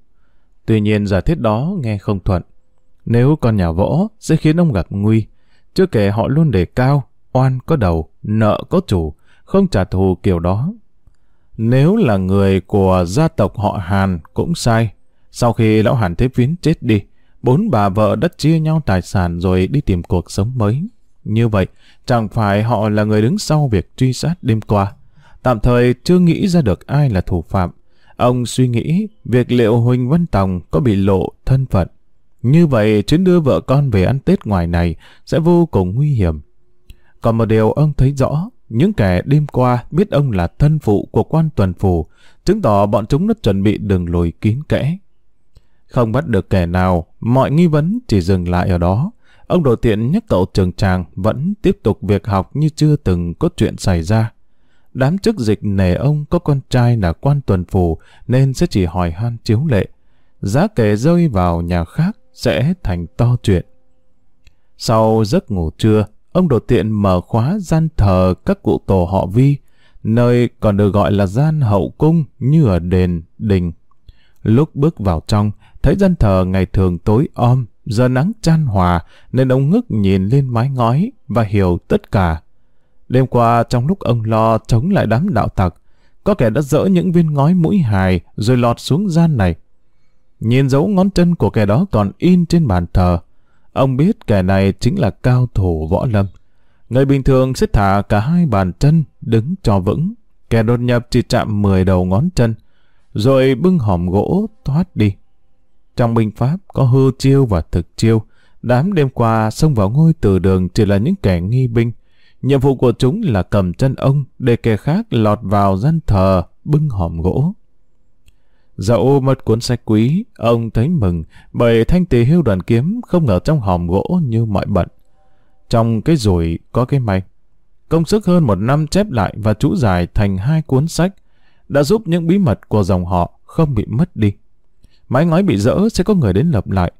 Tuy nhiên giả thiết đó nghe không thuận. Nếu con nhà võ sẽ khiến ông gặp nguy. Chưa kể họ luôn đề cao, oan có đầu, nợ có chủ, không trả thù kiểu đó. Nếu là người của gia tộc họ Hàn cũng sai. Sau khi lão Hàn Thế Viến chết đi, bốn bà vợ đã chia nhau tài sản rồi đi tìm cuộc sống mới. Như vậy, chẳng phải họ là người đứng sau việc truy sát đêm qua. Tạm thời chưa nghĩ ra được ai là thủ phạm. Ông suy nghĩ việc liệu Huỳnh Văn Tòng có bị lộ thân phận. Như vậy, chuyến đưa vợ con về ăn Tết ngoài này sẽ vô cùng nguy hiểm. Còn một điều ông thấy rõ, những kẻ đêm qua biết ông là thân phụ của quan tuần phủ, chứng tỏ bọn chúng đã chuẩn bị đường lùi kín kẽ. Không bắt được kẻ nào, mọi nghi vấn chỉ dừng lại ở đó. Ông đồ tiện nhắc cậu trường tràng vẫn tiếp tục việc học như chưa từng có chuyện xảy ra. Đám chức dịch nề ông có con trai là quan tuần phủ nên sẽ chỉ hỏi han chiếu lệ. Giá kể rơi vào nhà khác sẽ thành to chuyện. Sau giấc ngủ trưa, ông đồ tiện mở khóa gian thờ các cụ tổ họ Vi, nơi còn được gọi là gian hậu cung như ở đền, đình. Lúc bước vào trong, thấy gian thờ ngày thường tối om, giờ nắng chan hòa, nên ông ngước nhìn lên mái ngói và hiểu tất cả. Đêm qua trong lúc ông lo chống lại đám đạo tặc, có kẻ đã dỡ những viên ngói mũi hài rồi lọt xuống gian này. Nhìn dấu ngón chân của kẻ đó còn in trên bàn thờ. Ông biết kẻ này chính là cao thủ võ lâm. Người bình thường sẽ thả cả hai bàn chân đứng cho vững. Kẻ đột nhập chỉ chạm 10 đầu ngón chân, rồi bưng hòm gỗ thoát đi. Trong binh pháp có hư chiêu và thực chiêu. Đám đêm qua xông vào ngôi từ đường chỉ là những kẻ nghi binh. Nhiệm vụ của chúng là cầm chân ông để kẻ khác lọt vào gian thờ bưng hòm gỗ. Dạ Dẫu mất cuốn sách quý, ông thấy mừng bởi thanh tỳ hưu đoàn kiếm không ở trong hòm gỗ như mọi bận. Trong cái rủi có cái may. Công sức hơn một năm chép lại và chú giải thành hai cuốn sách đã giúp những bí mật của dòng họ không bị mất đi. Mái ngói bị dỡ sẽ có người đến lập lại.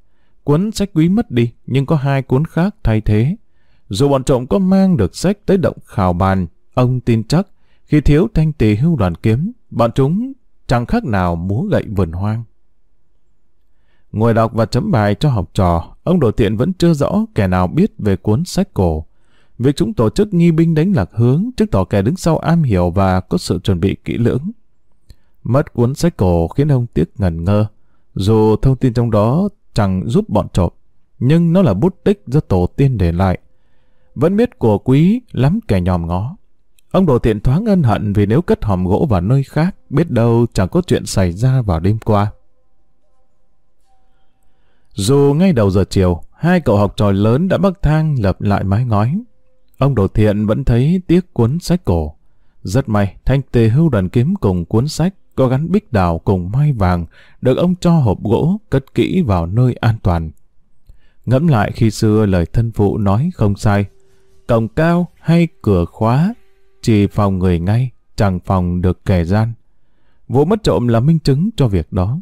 Cuốn sách quý mất đi nhưng có hai cuốn khác thay thế. Dù bọn trộm có mang được sách tới động khảo bàn, ông tin chắc khi thiếu thanh tỳ hưu đoàn kiếm, bọn chúng chẳng khác nào múa gậy vườn hoang. Ngồi đọc và chấm bài cho học trò, ông Đồ Tiện vẫn chưa rõ kẻ nào biết về cuốn sách cổ. Việc chúng tổ chức nghi binh đánh lạc hướng chứng tỏ kẻ đứng sau am hiểu và có sự chuẩn bị kỹ lưỡng. Mất cuốn sách cổ khiến ông tiếc ngần ngơ. Dù thông tin trong đó chẳng giúp bọn trộm, nhưng nó là bút tích do tổ tiên để lại. Vẫn biết của quý lắm kẻ nhòm ngó. Ông đồ tiện thoáng ân hận vì nếu cất hòm gỗ vào nơi khác, biết đâu chẳng có chuyện xảy ra vào đêm qua. Dù ngay đầu giờ chiều, hai cậu học trò lớn đã bắc thang lập lại mái ngói. Ông đồ thiện vẫn thấy tiếc cuốn sách cổ. Rất may, thanh tề hưu đoàn kiếm cùng cuốn sách có gắn bích đào cùng mai vàng được ông cho hộp gỗ cất kỹ vào nơi an toàn. Ngẫm lại khi xưa lời thân phụ nói không sai. Cổng cao hay cửa khóa chỉ phòng người ngay, chẳng phòng được kẻ gian. Vụ mất trộm là minh chứng cho việc đó.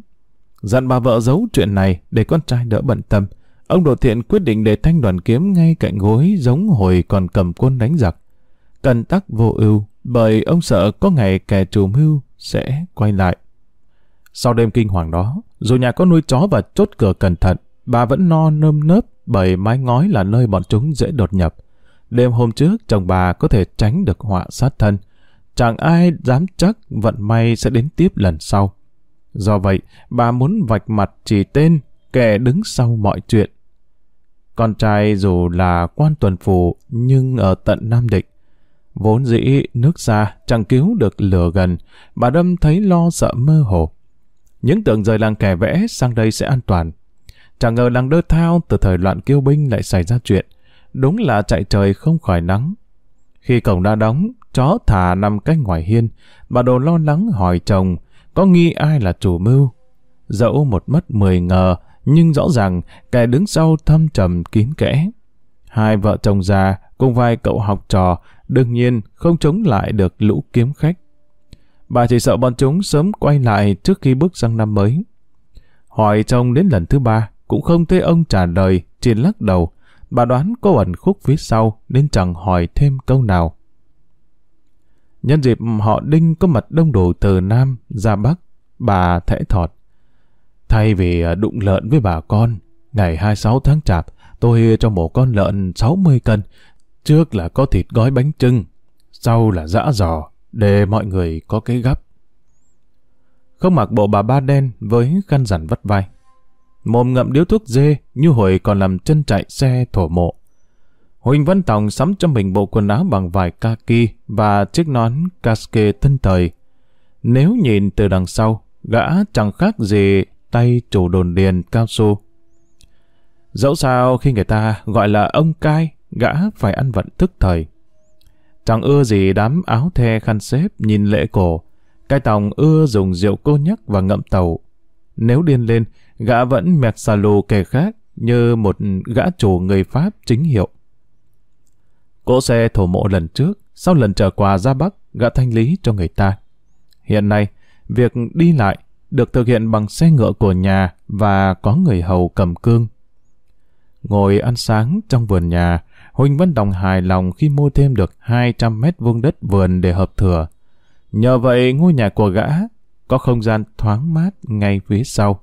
Dặn bà vợ giấu chuyện này để con trai đỡ bận tâm. Ông Đồ Thiện quyết định để thanh đoàn kiếm ngay cạnh gối giống hồi còn cầm quân đánh giặc. Cần tắc vô ưu bởi ông sợ có ngày kẻ trùm mưu sẽ quay lại. Sau đêm kinh hoàng đó, dù nhà có nuôi chó và chốt cửa cẩn thận, bà vẫn no nơm nớp bởi mái ngói là nơi bọn chúng dễ đột nhập. Đêm hôm trước, chồng bà có thể tránh được họa sát thân. Chẳng ai dám chắc vận may sẽ đến tiếp lần sau. Do vậy, bà muốn vạch mặt chỉ tên kẻ đứng sau mọi chuyện. Con trai dù là quan tuần phủ nhưng ở tận Nam Định. Vốn dĩ nước xa chẳng cứu được lửa gần, bà Đâm thấy lo sợ mơ hồ. Những tưởng rời làng kẻ vẽ sang đây sẽ an toàn. Chẳng ngờ làng đơ thao từ thời loạn kiêu binh lại xảy ra chuyện đúng là chạy trời không khỏi nắng. Khi cổng đã đóng, chó thả nằm cách ngoài hiên, bà đồ lo lắng hỏi chồng, có nghi ai là chủ mưu. dẫu một mất mười ngờ, nhưng rõ ràng kẻ đứng sau thâm trầm kín kẽ. Hai vợ chồng già cùng vài cậu học trò đương nhiên không chống lại được lũ kiếm khách. Bà chỉ sợ bọn chúng sớm quay lại trước khi bước sang năm mới. Hỏi chồng đến lần thứ ba, cũng không thấy ông trả lời, chỉ lắc đầu. Bà đoán có ẩn khúc phía sau nên chẳng hỏi thêm câu nào. Nhân dịp họ Đinh có mặt đông đủ từ Nam ra Bắc, bà thẽ thọt. Thay vì à, đụng lợn với bà con, ngày 26 tháng chạp, tôi cho một con lợn 60 cân. Trước là có thịt gói bánh trưng, sau là dã giò, để mọi người có cái gấp. Không mặc bộ bà ba đen với khăn rằn vắt vai. Mồm ngậm điếu thuốc dê như hồi còn làm chân chạy xe thổ mộ. Huỳnh Văn Tòng sắm cho mình bộ quần áo bằng vải kaki và chiếc nón casque thân thời. Nếu nhìn từ đằng sau, gã chẳng khác gì tay chủ đồn điền cao su. Dẫu sao khi người ta gọi là ông cai, gã phải ăn vận thức thời. Chẳng ưa gì đám áo the khăn xếp nhìn lễ cổ. Cai tòng ưa dùng rượu cô nhắc và ngậm tàu. Nếu điên lên, gã vẫn mẹt xà lù kề khác như một gã chủ người Pháp chính hiệu. Cỗ xe thổ mộ lần trước, sau lần trở quà ra Bắc, gã thanh lý cho người ta. Hiện nay, việc đi lại được thực hiện bằng xe ngựa của nhà và có người hầu cầm cương. Ngồi ăn sáng trong vườn nhà, Huỳnh Văn Đồng hài lòng khi mua thêm được 200 mét vuông đất vườn để hợp thừa. Nhờ vậy ngôi nhà của gã có không gian thoáng mát ngay phía sau.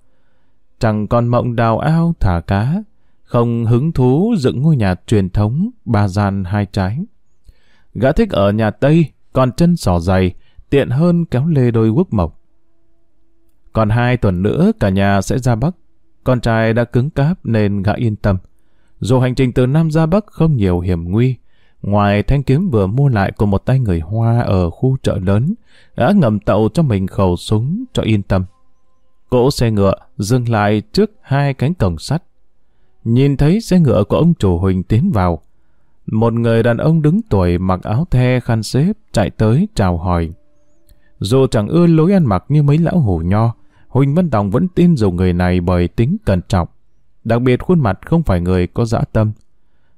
Chẳng còn mộng đào ao thả cá, không hứng thú dựng ngôi nhà truyền thống ba gian hai trái. Gã thích ở nhà Tây, còn chân sỏ dày, tiện hơn kéo lê đôi quốc mộc. Còn hai tuần nữa cả nhà sẽ ra Bắc. Con trai đã cứng cáp nên gã yên tâm. Dù hành trình từ Nam ra Bắc không nhiều hiểm nguy, ngoài thanh kiếm vừa mua lại của một tay người Hoa ở khu chợ lớn, gã ngầm tậu cho mình khẩu súng cho yên tâm. Cỗ xe ngựa dừng lại trước hai cánh cổng sắt. Nhìn thấy xe ngựa của ông chủ Huỳnh tiến vào. Một người đàn ông đứng tuổi mặc áo the khăn xếp chạy tới chào hỏi. Dù chẳng ưa lối ăn mặc như mấy lão hủ nho, Huỳnh Văn Tòng vẫn tin dùng người này bởi tính cẩn trọng. Đặc biệt khuôn mặt không phải người có dã tâm.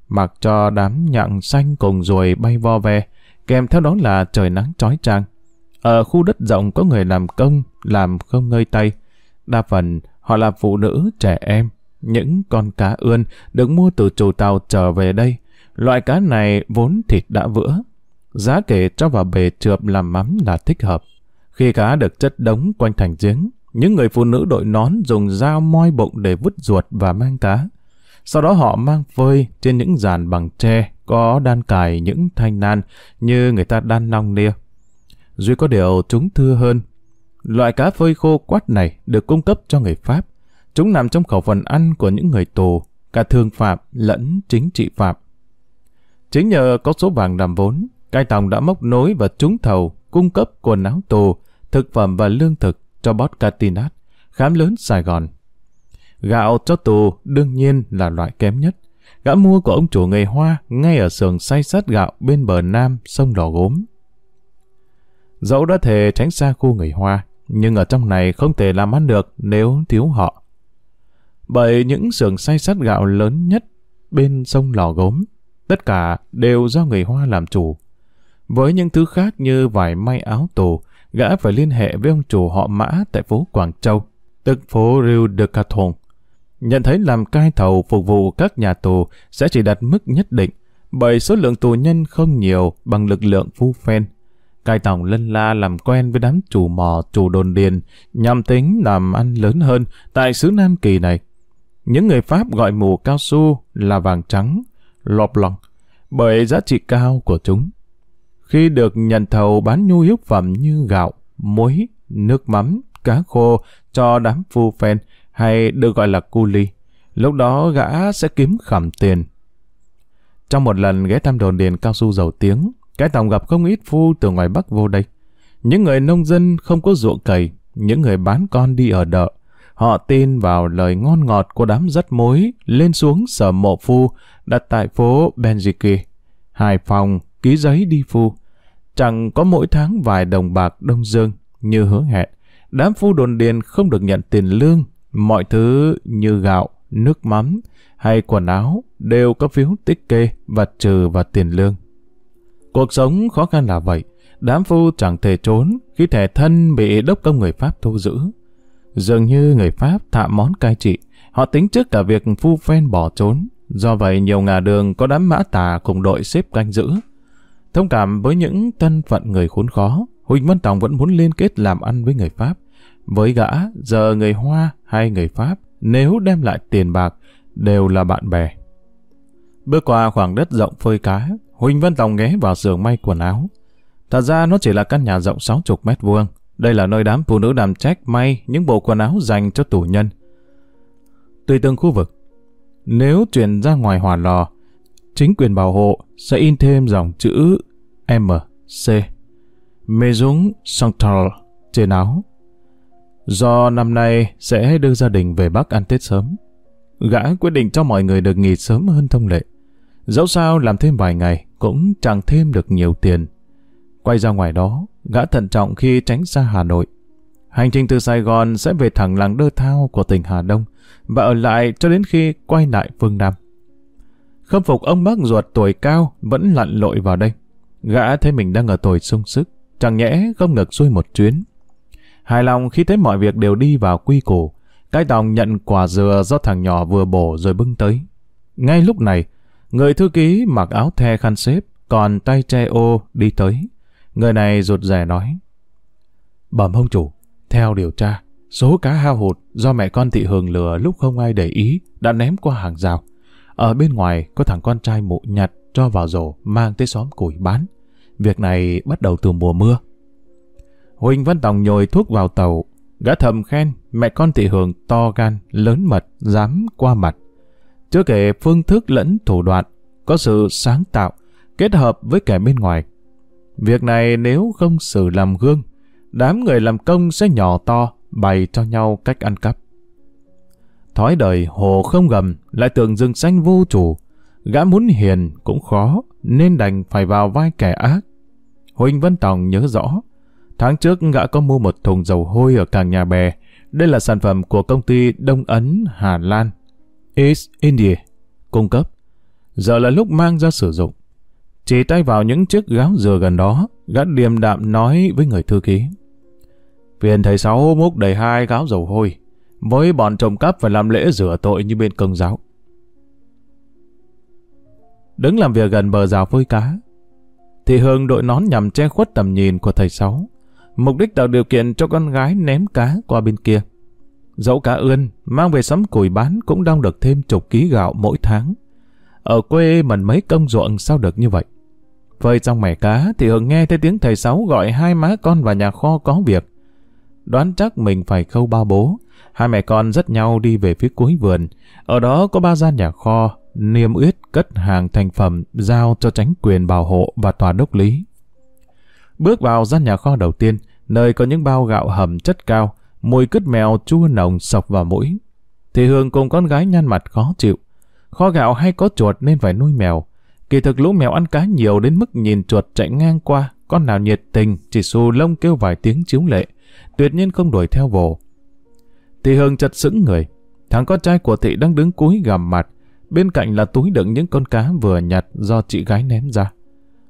Mặc cho đám nhặng xanh cùng ruồi bay vo ve, kèm theo đó là trời nắng chói chang. Ở khu đất rộng có người làm công, làm không ngơi tay. Đa phần họ là phụ nữ, trẻ em. Những con cá ươn được mua từ chủ tàu trở về đây. Loại cá này vốn thịt đã vữa. Giá kể cho vào bể trượp làm mắm là thích hợp. Khi cá được chất đống quanh thành giếng, những người phụ nữ đội nón dùng dao moi bụng để vứt ruột và mang cá. Sau đó họ mang phơi trên những giàn bằng tre có đan cài những thanh nan như người ta đan nong nia. Duy có điều chúng thưa hơn. Loại cá phơi khô quát này được cung cấp cho người Pháp. Chúng nằm trong khẩu phần ăn của những người tù, cả thương phạm lẫn chính trị phạm. Chính nhờ có số vàng làm vốn, cai tòng đã móc nối và trúng thầu cung cấp quần áo tù, thực phẩm và lương thực cho bót Catinat, khám lớn Sài Gòn. Gạo cho tù đương nhiên là loại kém nhất. Gã mua của ông chủ người Hoa ngay ở sườn xay sắt gạo bên bờ nam sông Lò Gốm. Dẫu đã thề tránh xa khu người Hoa, nhưng ở trong này không thể làm ăn được nếu thiếu họ. Bởi những xưởng xay sắt gạo lớn nhất bên sông Lò Gốm, tất cả đều do người Hoa làm chủ. Với những thứ khác như vải may áo tù, gã phải liên hệ với ông chủ họ Mã tại phố Quảng Châu, tức phố Rue de Caton. Nhận thấy làm cai thầu phục vụ các nhà tù sẽ chỉ đạt mức nhất định, bởi số lượng tù nhân không nhiều bằng lực lượng phu phen. Cai tòng lân la làm quen với đám chủ mò, chủ đồn điền, nhằm tính làm ăn lớn hơn tại xứ Nam Kỳ này. Những người Pháp gọi mù cao su là vàng trắng, lọp lòng, bởi giá trị cao của chúng. Khi được nhận thầu bán nhu yếu phẩm như gạo, muối, nước mắm, cá khô cho đám phu phen hay được gọi là cu ly, lúc đó gã sẽ kiếm khẩm tiền. Trong một lần ghé thăm đồn điền cao su giàu tiếng, cái tòng gặp không ít phu từ ngoài Bắc vô đây. Những người nông dân không có ruộng cày, những người bán con đi ở đợ. Họ tin vào lời ngon ngọt của đám rất mối lên xuống sở mộ phu đặt tại phố Benjiki. Hải Phòng ký giấy đi phu. Chẳng có mỗi tháng vài đồng bạc đông dương như hứa hẹn, đám phu đồn điền không được nhận tiền lương, mọi thứ như gạo, nước mắm hay quần áo đều có phiếu tích kê và trừ vào tiền lương. Cuộc sống khó khăn là vậy, đám phu chẳng thể trốn khi thẻ thân bị đốc công người Pháp thu giữ. Dường như người Pháp thạm món cai trị, họ tính trước cả việc phu phen bỏ trốn. Do vậy nhiều ngà đường có đám mã tà cùng đội xếp canh giữ. Thông cảm với những thân phận người khốn khó, Huỳnh Văn Tòng vẫn muốn liên kết làm ăn với người Pháp. Với gã, giờ người Hoa hay người Pháp, nếu đem lại tiền bạc, đều là bạn bè. Bước qua khoảng đất rộng phơi cá, Huỳnh Văn Tòng ghé vào giường may quần áo. Thật ra nó chỉ là căn nhà rộng 60 mét vuông. Đây là nơi đám phụ nữ làm trách may những bộ quần áo dành cho tù nhân. Tùy từng khu vực, nếu chuyển ra ngoài hỏa lò, chính quyền bảo hộ sẽ in thêm dòng chữ MC Maison Central trên áo. Do năm nay sẽ đưa gia đình về Bắc ăn Tết sớm, gã quyết định cho mọi người được nghỉ sớm hơn thông lệ. Dẫu sao làm thêm vài ngày cũng chẳng thêm được nhiều tiền. Quay ra ngoài đó, gã thận trọng khi tránh xa Hà Nội. Hành trình từ Sài Gòn sẽ về thẳng làng Đơ Thao của tỉnh Hà Đông và ở lại cho đến khi quay lại phương Nam. Khâm phục ông bác ruột tuổi cao vẫn lặn lội vào đây. Gã thấy mình đang ở tuổi sung sức, chẳng nhẽ không ngực xuôi một chuyến. Hài lòng khi thấy mọi việc đều đi vào quy củ, cái tòng nhận quả dừa do thằng nhỏ vừa bổ rồi bưng tới. Ngay lúc này, người thư ký mặc áo the khăn xếp, còn tay che ô đi tới. Người này rụt rè nói. Bẩm ông chủ, theo điều tra, số cá hao hụt do mẹ con thị hường lừa lúc không ai để ý đã ném qua hàng rào. Ở bên ngoài có thằng con trai mụ nhặt cho vào rổ mang tới xóm củi bán. Việc này bắt đầu từ mùa mưa. Huỳnh Văn Tòng nhồi thuốc vào tàu, gã thầm khen mẹ con thị hường to gan, lớn mật, dám qua mặt. Chưa kể phương thức lẫn thủ đoạn, có sự sáng tạo, kết hợp với kẻ bên ngoài. Việc này nếu không xử làm gương, đám người làm công sẽ nhỏ to, bày cho nhau cách ăn cắp. Thói đời hồ không gầm, lại tưởng rừng xanh vô chủ. Gã muốn hiền cũng khó, nên đành phải vào vai kẻ ác. Huỳnh Văn Tòng nhớ rõ, tháng trước gã có mua một thùng dầu hôi ở càng nhà bè. Đây là sản phẩm của công ty Đông Ấn, Hà Lan, East India, cung cấp. Giờ là lúc mang ra sử dụng. Chỉ tay vào những chiếc gáo dừa gần đó, gã điềm đạm nói với người thư ký. Phiền thầy Sáu múc đầy hai gáo dầu hôi, với bọn trộm cắp phải làm lễ rửa tội như bên công giáo. Đứng làm việc gần bờ rào phơi cá, thì Hương đội nón nhằm che khuất tầm nhìn của thầy Sáu, mục đích tạo điều kiện cho con gái ném cá qua bên kia. Dẫu cá ươn, mang về sắm củi bán cũng đong được thêm chục ký gạo mỗi tháng. Ở quê mình mấy công ruộng sao được như vậy? Phơi trong mẻ cá thì Hương nghe thấy tiếng thầy Sáu gọi hai má con vào nhà kho có việc. Đoán chắc mình phải khâu ba bố. Hai mẹ con dắt nhau đi về phía cuối vườn. Ở đó có ba gian nhà kho, niêm yết cất hàng thành phẩm giao cho tránh quyền bảo hộ và tòa đốc lý. Bước vào gian nhà kho đầu tiên, nơi có những bao gạo hầm chất cao, mùi cứt mèo chua nồng sọc vào mũi. Thì Hương cùng con gái nhăn mặt khó chịu. Kho gạo hay có chuột nên phải nuôi mèo. Kỳ thực lũ mèo ăn cá nhiều đến mức nhìn chuột chạy ngang qua, con nào nhiệt tình, chỉ xù lông kêu vài tiếng chiếu lệ, tuyệt nhiên không đuổi theo vồ. Thì Hương chật sững người, thằng con trai của thị đang đứng cúi gằm mặt, bên cạnh là túi đựng những con cá vừa nhặt do chị gái ném ra.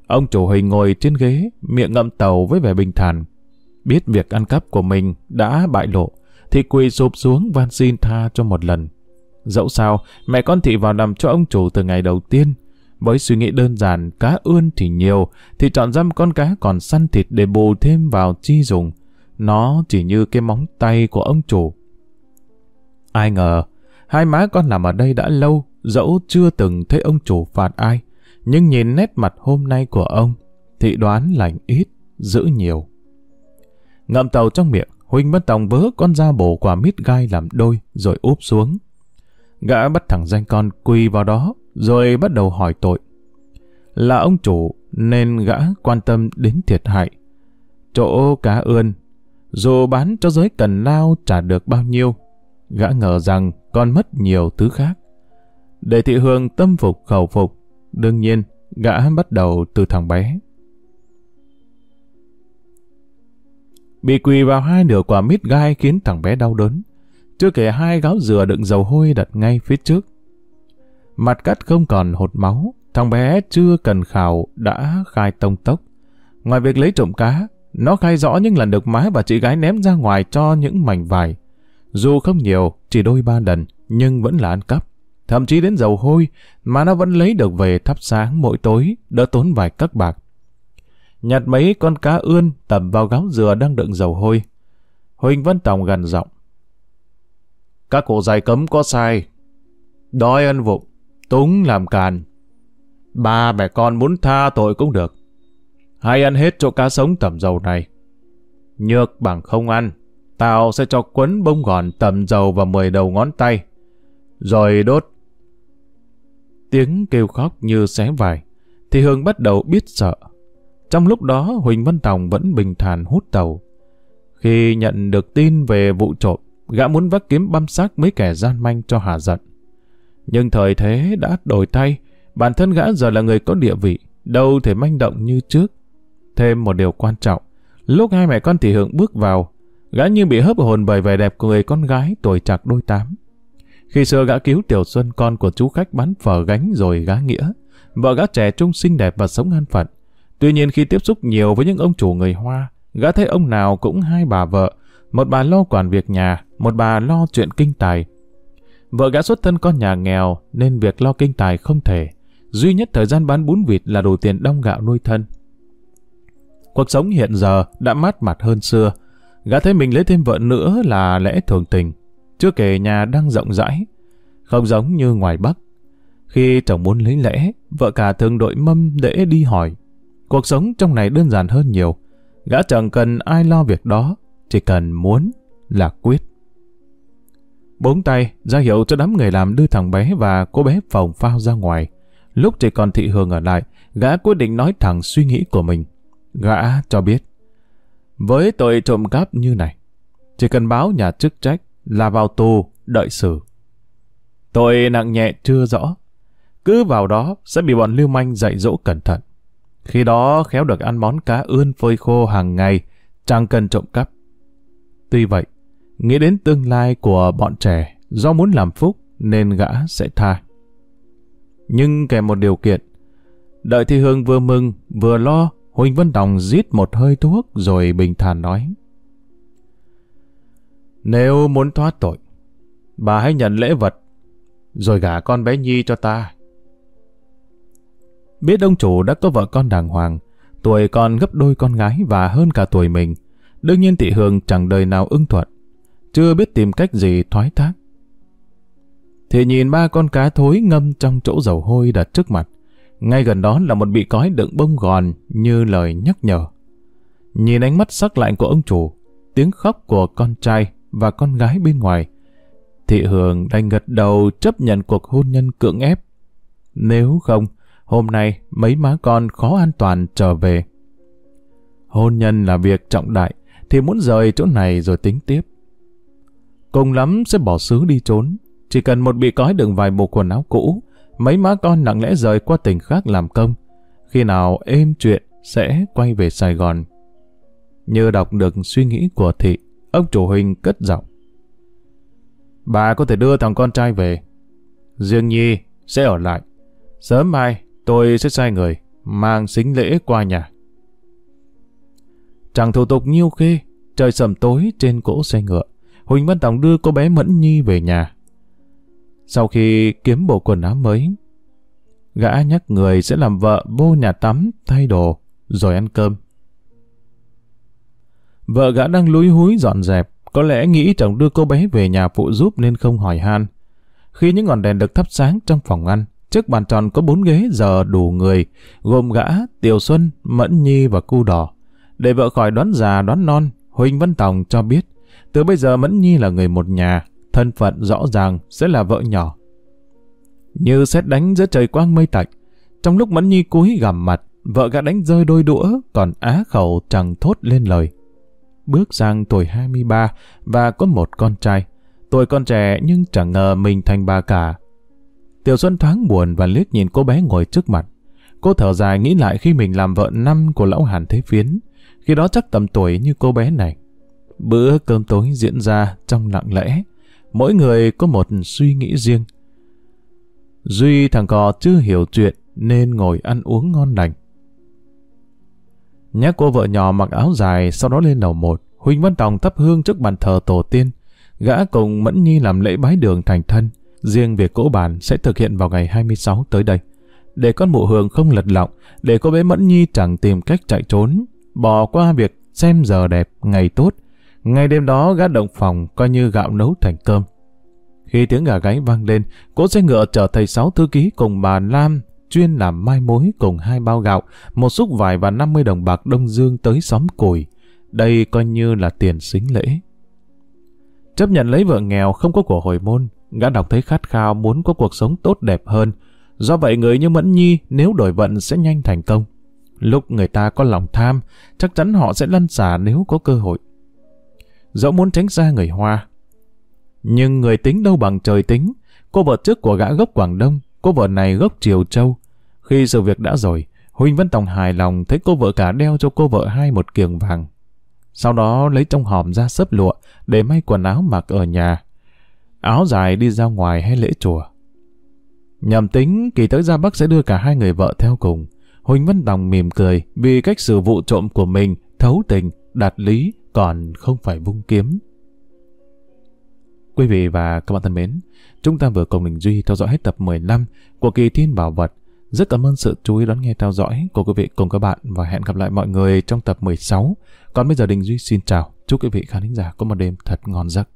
Ông chủ hình ngồi trên ghế, miệng ngậm tàu với vẻ bình thản. Biết việc ăn cắp của mình đã bại lộ, thì quỳ sụp xuống van xin tha cho một lần. Dẫu sao, mẹ con thị vào nằm cho ông chủ từ ngày đầu tiên. Với suy nghĩ đơn giản, cá ươn thì nhiều, thì chọn ra một con cá còn săn thịt để bù thêm vào chi dùng. Nó chỉ như cái móng tay của ông chủ. Ai ngờ, hai má con làm ở đây đã lâu, dẫu chưa từng thấy ông chủ phạt ai. Nhưng nhìn nét mặt hôm nay của ông, thị đoán lành ít, giữ nhiều. Ngậm tàu trong miệng, Huynh bất tòng vớ con dao bổ quả mít gai làm đôi, rồi úp xuống. Gã bắt thẳng danh con quỳ vào đó, rồi bắt đầu hỏi tội. Là ông chủ, nên gã quan tâm đến thiệt hại. Chỗ cá ươn, dù bán cho giới cần lao trả được bao nhiêu, gã ngờ rằng con mất nhiều thứ khác. Để thị hương tâm phục khẩu phục, đương nhiên, gã bắt đầu từ thằng bé. Bị quỳ vào hai nửa quả mít gai khiến thằng bé đau đớn. Chưa kể hai gáo dừa đựng dầu hôi đặt ngay phía trước. Mặt cắt không còn hột máu, thằng bé chưa cần khảo đã khai tông tốc. Ngoài việc lấy trộm cá, nó khai rõ những lần được má và chị gái ném ra ngoài cho những mảnh vải. Dù không nhiều, chỉ đôi ba lần, nhưng vẫn là ăn cắp. Thậm chí đến dầu hôi mà nó vẫn lấy được về thắp sáng mỗi tối, đỡ tốn vài cắc bạc. Nhặt mấy con cá ươn tầm vào gáo dừa đang đựng dầu hôi. Huỳnh Văn Tòng gần giọng. Các cụ dạy cấm có sai. Đói ăn vụng, túng làm càn. Ba mẹ con muốn tha tội cũng được. Hay ăn hết chỗ cá sống tầm dầu này. Nhược bằng không ăn, tao sẽ cho quấn bông gòn tầm dầu vào mười đầu ngón tay. Rồi đốt. Tiếng kêu khóc như xé vải, thì Hương bắt đầu biết sợ. Trong lúc đó Huỳnh Văn Tòng vẫn bình thản hút tàu. Khi nhận được tin về vụ trộm, gã muốn vác kiếm băm xác mấy kẻ gian manh cho hà giận. Nhưng thời thế đã đổi thay, bản thân gã giờ là người có địa vị, đâu thể manh động như trước. Thêm một điều quan trọng, lúc hai mẹ con thị hưởng bước vào, gã như bị hấp hồn bởi vẻ đẹp của người con gái tuổi trạc đôi tám. Khi xưa gã cứu Tiểu Xuân con của chú khách bán phở gánh rồi gã nghĩa, vợ gã trẻ trung xinh đẹp và sống an phận. Tuy nhiên khi tiếp xúc nhiều với những ông chủ người Hoa, gã thấy ông nào cũng hai bà vợ, một bà lo quản việc nhà, một bà lo chuyện kinh tài. Vợ gã xuất thân con nhà nghèo nên việc lo kinh tài không thể. Duy nhất thời gian bán bún vịt là đủ tiền đong gạo nuôi thân. Cuộc sống hiện giờ đã mát mặt hơn xưa. Gã thấy mình lấy thêm vợ nữa là lẽ thường tình. Chưa kể nhà đang rộng rãi. Không giống như ngoài Bắc. Khi chồng muốn lấy lẽ, vợ cả thường đội mâm để đi hỏi. Cuộc sống trong này đơn giản hơn nhiều. Gã chẳng cần ai lo việc đó, chỉ cần muốn là quyết. Bốn tay ra hiệu cho đám người làm đưa thằng bé và cô bé phòng phao ra ngoài. Lúc chỉ còn thị hương ở lại, gã quyết định nói thẳng suy nghĩ của mình. Gã cho biết, với tội trộm cắp như này, chỉ cần báo nhà chức trách là vào tù, đợi xử. Tội nặng nhẹ chưa rõ, cứ vào đó sẽ bị bọn lưu manh dạy dỗ cẩn thận. Khi đó khéo được ăn món cá ươn phơi khô hàng ngày, chẳng cần trộm cắp. Tuy vậy, nghĩ đến tương lai của bọn trẻ do muốn làm phúc nên gã sẽ tha. Nhưng kèm một điều kiện, đợi thì Hương vừa mừng vừa lo, Huỳnh Vân Đồng giít một hơi thuốc rồi bình thản nói. Nếu muốn thoát tội, bà hãy nhận lễ vật, rồi gả con bé Nhi cho ta. Biết ông chủ đã có vợ con đàng hoàng, tuổi còn gấp đôi con gái và hơn cả tuổi mình. Đương nhiên tị hương chẳng đời nào ưng thuận, chưa biết tìm cách gì thoái thác. Thì nhìn ba con cá thối ngâm trong chỗ dầu hôi đặt trước mặt. Ngay gần đó là một bị cói đựng bông gòn như lời nhắc nhở. Nhìn ánh mắt sắc lạnh của ông chủ, tiếng khóc của con trai và con gái bên ngoài, Thị Hường đành gật đầu chấp nhận cuộc hôn nhân cưỡng ép. Nếu không, hôm nay mấy má con khó an toàn trở về. Hôn nhân là việc trọng đại, thì muốn rời chỗ này rồi tính tiếp. Cùng lắm sẽ bỏ xứ đi trốn, chỉ cần một bị cói đựng vài bộ quần áo cũ, mấy má con nặng lẽ rời qua tỉnh khác làm công. Khi nào êm chuyện sẽ quay về Sài Gòn. Như đọc được suy nghĩ của thị, ông chủ Huỳnh cất giọng. Bà có thể đưa thằng con trai về. Riêng Nhi sẽ ở lại. Sớm mai tôi sẽ sai người mang xính lễ qua nhà. Chẳng thủ tục nhiêu khê, trời sầm tối trên cỗ xe ngựa. Huỳnh Văn Tòng đưa cô bé Mẫn Nhi về nhà. Sau khi kiếm bộ quần áo mới, gã nhắc người sẽ làm vợ vô nhà tắm, thay đồ, rồi ăn cơm. Vợ gã đang lúi húi dọn dẹp, có lẽ nghĩ chồng đưa cô bé về nhà phụ giúp nên không hỏi han. Khi những ngọn đèn được thắp sáng trong phòng ăn, trước bàn tròn có bốn ghế giờ đủ người, gồm gã, Tiểu Xuân, Mẫn Nhi và Cu Đỏ. Để vợ khỏi đoán già đoán non, Huỳnh Văn Tòng cho biết, từ bây giờ Mẫn Nhi là người một nhà, thân phận rõ ràng sẽ là vợ nhỏ. Như xét đánh giữa trời quang mây tạnh, trong lúc Mẫn Nhi cúi gằm mặt, vợ gã đánh rơi đôi đũa, còn á khẩu chẳng thốt lên lời. Bước sang tuổi 23 và có một con trai. Tuổi con trẻ nhưng chẳng ngờ mình thành bà cả. Tiểu Xuân thoáng buồn và liếc nhìn cô bé ngồi trước mặt. Cô thở dài nghĩ lại khi mình làm vợ năm của lão Hàn Thế Phiến. Khi đó chắc tầm tuổi như cô bé này. Bữa cơm tối diễn ra trong lặng lẽ, mỗi người có một suy nghĩ riêng. Duy thằng cò chưa hiểu chuyện nên ngồi ăn uống ngon lành. Nhắc cô vợ nhỏ mặc áo dài sau đó lên lầu một, Huỳnh Văn Tòng thắp hương trước bàn thờ tổ tiên. Gã cùng Mẫn Nhi làm lễ bái đường thành thân. Riêng việc cỗ bàn sẽ thực hiện vào ngày 26 tới đây. Để con mụ hường không lật lọng, để cô bé Mẫn Nhi chẳng tìm cách chạy trốn, bỏ qua việc xem giờ đẹp, ngày tốt. Ngày đêm đó gã động phòng coi như gạo nấu thành cơm. Khi tiếng gà gáy vang lên, cỗ xe ngựa chở thầy sáu thư ký cùng bà Lam chuyên làm mai mối cùng hai bao gạo, một xúc vải và 50 đồng bạc đông dương tới xóm củi. Đây coi như là tiền xính lễ. Chấp nhận lấy vợ nghèo không có của hồi môn, gã đọc thấy khát khao muốn có cuộc sống tốt đẹp hơn. Do vậy người như Mẫn Nhi nếu đổi vận sẽ nhanh thành công. Lúc người ta có lòng tham, chắc chắn họ sẽ lăn xả nếu có cơ hội. Dẫu muốn tránh xa người Hoa. Nhưng người tính đâu bằng trời tính. Cô vợ trước của gã gốc Quảng Đông, cô vợ này gốc Triều Châu. Khi sự việc đã rồi, Huỳnh Văn Tòng hài lòng thấy cô vợ cả đeo cho cô vợ hai một kiềng vàng. Sau đó lấy trong hòm ra sấp lụa để may quần áo mặc ở nhà. Áo dài đi ra ngoài hay lễ chùa. Nhầm tính kỳ tới ra Bắc sẽ đưa cả hai người vợ theo cùng. Huỳnh Văn Đồng mỉm cười vì cách xử vụ trộm của mình thấu tình, đạt lý, còn không phải vung kiếm. Quý vị và các bạn thân mến, chúng ta vừa cùng Đình Duy theo dõi hết tập 15 của kỳ Thiên Bảo Vật. Rất cảm ơn sự chú ý đón nghe theo dõi của quý vị cùng các bạn và hẹn gặp lại mọi người trong tập 16. Còn bây giờ Đình Duy xin chào, chúc quý vị khán giả có một đêm thật ngon giấc.